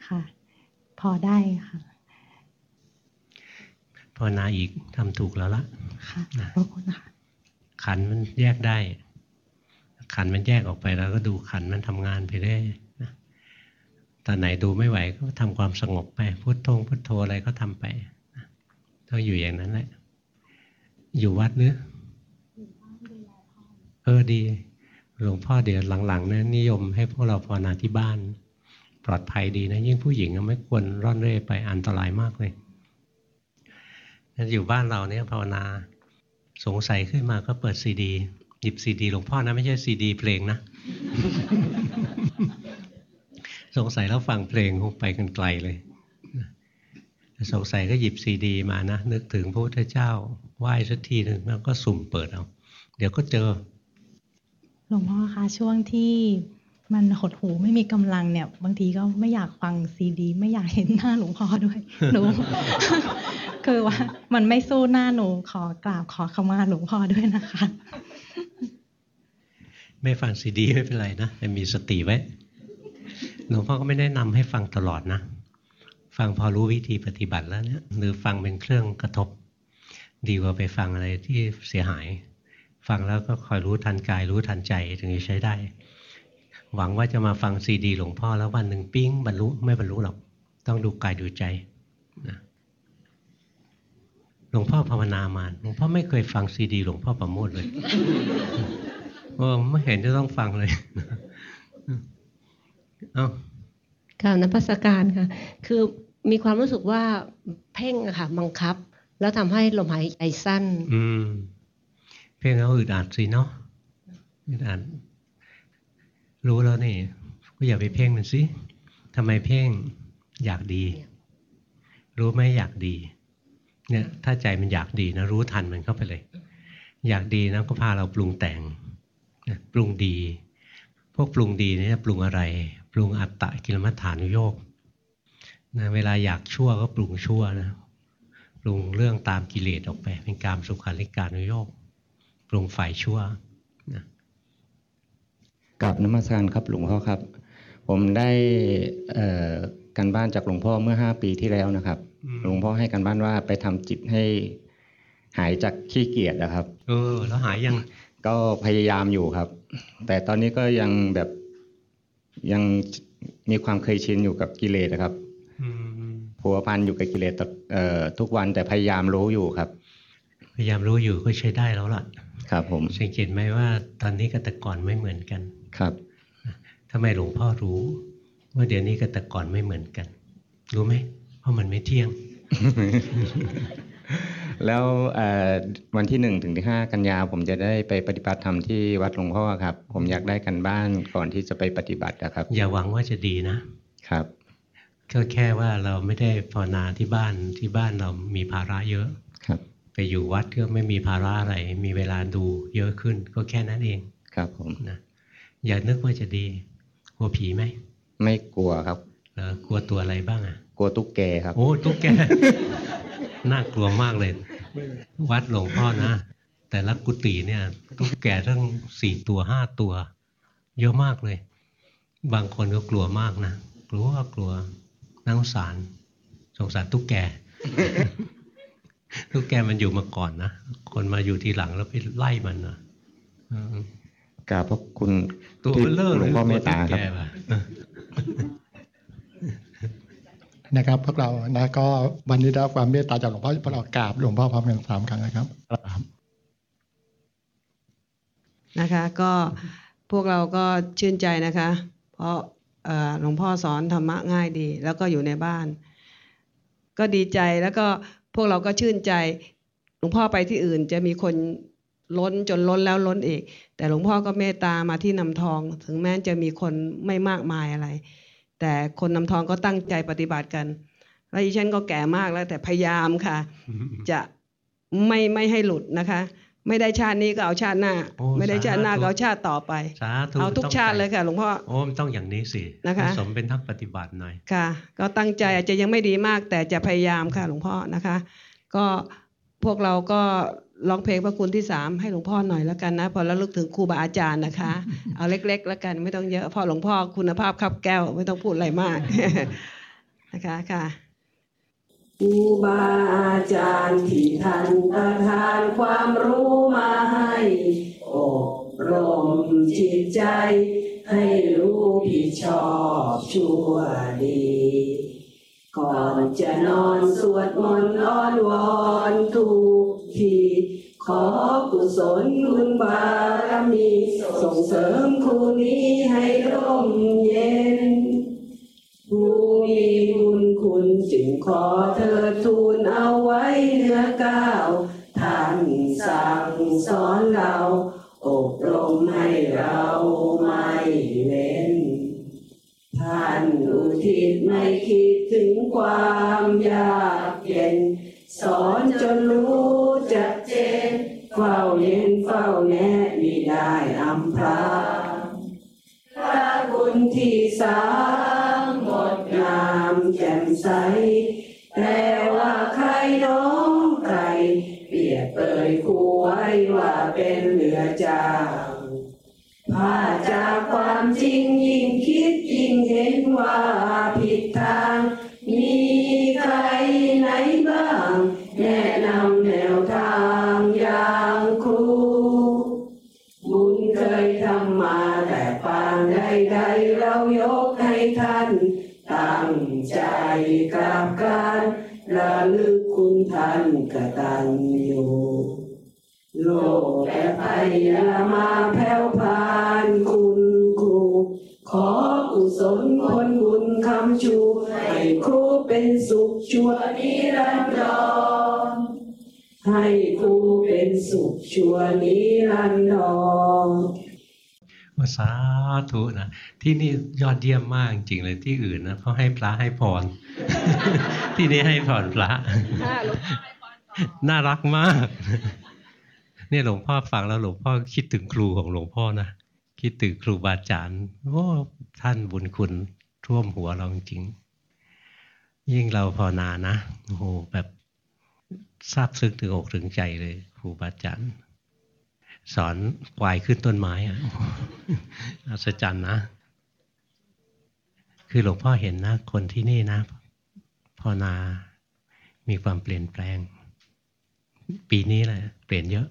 ค่ะ พอได้ค่ะภาวนาอีกทำถูกแล้วละค่ะนะขอบคุณค่ะขันธ์มันแยกได้ ขันธ์มันแยกออกไปแล้วก็ดูขันธ์มันทำงานไปเรื่อยนะ ตอนไหนดูไม่ไหวก็ทำความสงบไปพุทโธพุทโธอะไรก็ทำไปต้องอยู่อย่างนั้นแหละ อยู่วัดเนื้อเออดี หลวงพ่อเดี๋ยวหลังๆนะนิยมให้พวกเราภาวนาที่บ้าน ปลอดภัยดีนะ ยิ่งผู้หญิงไม่ควรร่อนเร่ไปอันตรายมากเลยงั้นอยู่บ้านเราเนี่ยภาวนาสงสัยขึ้นมาก็เปิดซีดี หยิบซีดี หลวงพ่อนะ ไม่ใช่ซีดีเพลงนะ สงสัยแล้วฟังเพลงคงไปกันไกลเลย สงสัยก็หยิบซีดีมานะ นึกถึงพระพุทธเจ้าไหว้สักทีหนึ่งแล้วก็สุ่มเปิดเอา เดี๋ยวก็เจอ หลวงพ่อคะช่วงที่มันหดหูไม่มีกำลังเนี่ย บางทีก็ไม่อยากฟังซีดี ไม่อยากเห็นหน้าหลวงพ่อด้วยหนูคือว่า มันไม่สู้หน้าหนูขอกราบขอขมาหลวงพ่อด้วยนะคะ ไม่ฟังซีดีไม่เป็นไรนะแต่มีสติไว้ หลวงพ่อก็ไม่แนะนำให้ฟังตลอดนะ ฟังพอรู้วิธีปฏิบัติแล้วเนี่ยหรือฟังเป็นเครื่องกระทบ ดีกว่าไปฟังอะไรที่เสียหาย ฟังแล้วก็คอยรู้ทันกายรู้ทันใจถึงจะใช้ได้ หวังว่าจะมาฟังซีดี หลวงพ่อแล้ววันหนึ่งปิ้งบรรลุไม่บรรลุหรอกต้องดูกายดูใจนะหลวงพ่อภาวนามาหลวงพ่อไม่เคยฟังซีดี หลวงพ่อประโมทเลยโอ้ไม่เห็นจะต้องฟังเลย เอ้ากล่าวนพัสการค่ะ คือมีความรู้สึกว่าเพ่งอะค่ะบังคับ แล้วทำให้ลมหายใจสั้น อืม เพ่งแล้วอึดอัดสิเนาะอึดอัดรู้แล้วนี่ก็อย่าไปเพ่งมันสิทำไมเพ่งอยากดี รู้ไหมอยากดี เนี่ย ถ้าใจมันอยากดีนะรู้ทันมันเข้าไปเลย อยากดีนะก็พาเราปรุงแต่งนะปรุงดี พวกปรุงดีเนี่ยปรุงอะไร ปรุงอัตตะกิลมัฏฐานุโยกนะเวลาอยากชั่วก็ปรุงชั่วนะปรุงเรื่องตามกิเลสออกไป เป็นการสุขาริการนุโยกปรุงฝ่ายชั่วนะกับนมัสการครับหลวงพ่อครับ ผมได้เอ่อการบ้านจากหลวงพ่อเมื่อห้าปีที่แล้วนะครับ หลวงพ่อให้การบ้านว่าไปทำจิตให้หายจากขี้เกียจนะครับ เออ แล้วหายยังก็พยายามอยู่ครับ แต่ตอนนี้ก็ยังแบบ ยังมีความเคยชินอยู่กับกิเลสนะครับอืมผัวพันอยู่กับกิเลสตเอ่อทุกวันแต่พยายามรู้อยู่ครับ พยายามรู้อยู่ก็ใช้ได้แล้วล่ะ ครับผมสังเกตไหมว่าตอนนี้กับแต่ก่อนไม่เหมือนกันครับทำไมหลวงพ่อรู้ ว่าเดี๋ยวนี้กับแต่ก่อนไม่เหมือนกัน รู้ไหมเพราะมันไม่เที่ยง แล้วเอ่อวันที่หนึ่งถึงที่ห้ากันยาผมจะได้ไปปฏิบัติธรรมที่วัดหลวงพ่อครับ ผมอยากได้กันบ้านก่อนที่จะไปปฏิบัตินะครับ อย่าหวังว่าจะดีนะครับก็แค่ว่าเราไม่ได้ภาวนาที่บ้านที่บ้านเรามีภาระเยอะครับ ไปอยู่วัดก็ไม่มีภาระอะไร มีเวลาดูเยอะขึ้น ก็แค่นั้นเองครับผมนะอย่านึกว่าจะดีลัวผีไหมไม่กลัวครับเออกลัวตัวอะไรบ้างอะกลัวตุ๊กแกครับ โอ้ตุ๊กแก น่ากลัวมากเลย วัดหลวงพ่อนะ แต่ละกุฏิเนี่ยตุ๊กแกตั้งสี่ตัวห้าตัว เยอะมากเลย บางคนก็กลัวมากนะ กลัวกลัวน่าสงสารสงสารตุ๊กแกตุ๊กแกมันอยู่มาก่อนนะ คนมาอยู่ทีหลังแล้วไปไล่มันนะอืมกราบพระคุณตัวที่เบลเลอร์หลวงพ่อเมตตาครับตุ๊กแกว่ะ นะครับ พวกเรานะก็วันนี้ได้รับความเมตตาจากหลวงพ่อพวกเรากราบหลวงพ่อพร้อมกันสามครั้งนะครับกราบนะคะ ก็พวกเราก็ชื่นใจนะคะ เพราะหลวงพ่อสอนธรรมะง่ายดี แล้วก็อยู่ในบ้าน ก็ดีใจแล้วก็พวกเราก็ชื่นใจหลวงพ่อไปที่อื่นจะมีคนล้นจนล้นแล้วล้นอีก แต่หลวงพ่อก็เมตตามาที่นำทอง ถึงแม้จะมีคนไม่มากมายอะไร แต่คนนำทองก็ตั้งใจปฏิบัติกัน แล้วดิฉันก็แก่มากแล้ว แต่พยายามค่ะ จะไม่ไม่ให้หลุดนะคะ ไม่ได้ชาตินี้ก็เอาชาติหน้าโอ้ไม่ได้ชาติหน้าสาธุก็เอาชาติต่อไปสาธุเอาทุกต้องชาติเลยค่ะหลวงพ่อโอ้มันต้องอย่างนี้สินะคะสมเป็นนักปฏิบัติหน่อยค่ะ ก็ตั้งใจอาจจะยังไม่ดีมาก แต่จะพยายามค่ะหลวงพ่อนะคะ ก็พวกเราก็ ร้องเพลงพระคุณที่สามให้หลวงพ่อหน่อยแล้วกันนะ พอแล้วลึกถึงครูบาอาจารย์นะคะ เอาเล็ก ๆ แล้วกันไม่ต้องเยอะเพราะหลวงพ่อคุณภาพครับแก้วไม่ต้องพูดอะไรมากนะคะค่ะครูบาอาจารย์ที่ท่านประทานความรู้มาให้อบรมจิตใจ ให้รู้ผิดชอบชั่วดีก่อนจะนอนสวดมนต์อ้อนวอนทุก ที ขอกุศลบุญบารมีส่งเสริมครูนี้ให้ร่มเย็นผู้มีบุญคุณจึงขอเธอทูลเอาไว้เนื้อก้าวท่านสั่งสอนเราอบรมให้เราไม่เว้นท่านอุทิศไม่คิดถึงความยากเย็น สอนจนรู้จักเจน เฝ้าเย็นเฝ้าแน่มิได้อำพราพระคุณที่สามงดงามแจ่มใส แต่ว่าใครน้องใคร เปรียบเปยคู่ไว้ว่าเป็นเหลือเจ้าพาจากความจริงยิ่งคิดยิ่งเห็นว่าผ ใจกราบการระลึกคุณท่านกตัญญูโลกและภัยอยามาแผ่วพานคุณครูขอกุศลคนบุญคำชูให้ครูเป็นสุขชั่วนิรันดรให้ครูเป็นสุขชั่วนิรันดร ว่าสาธุนะที่นี่ยอดเยี่ยมมากจริงเลยที่อื่นนะเขาให้พระให้พร ที่นี่ให้พรพระน่ารักมากเนี่ยหลวงพ่อฟังแล้วหลวงพ่อคิดถึงครูของหลวงพ่อนะคิดถึงครูบาอาจารย์โอ้ท่านบุญคุณท่วมหัวเราจริง ยิ่งเราภาวนานะโอ้โหแบบซาบซึ้งถึงอกถึงใจเลย ครูบาอาจารย์ สอนควายขึ้นต้นไม้อะอัศจรรย์นะ คือหลวงพ่อเห็นนะ คนที่นี่นะภาวนา มีความเปลี่ยนแปลง ปีนี้แหละ เปลี่ยนเยอะ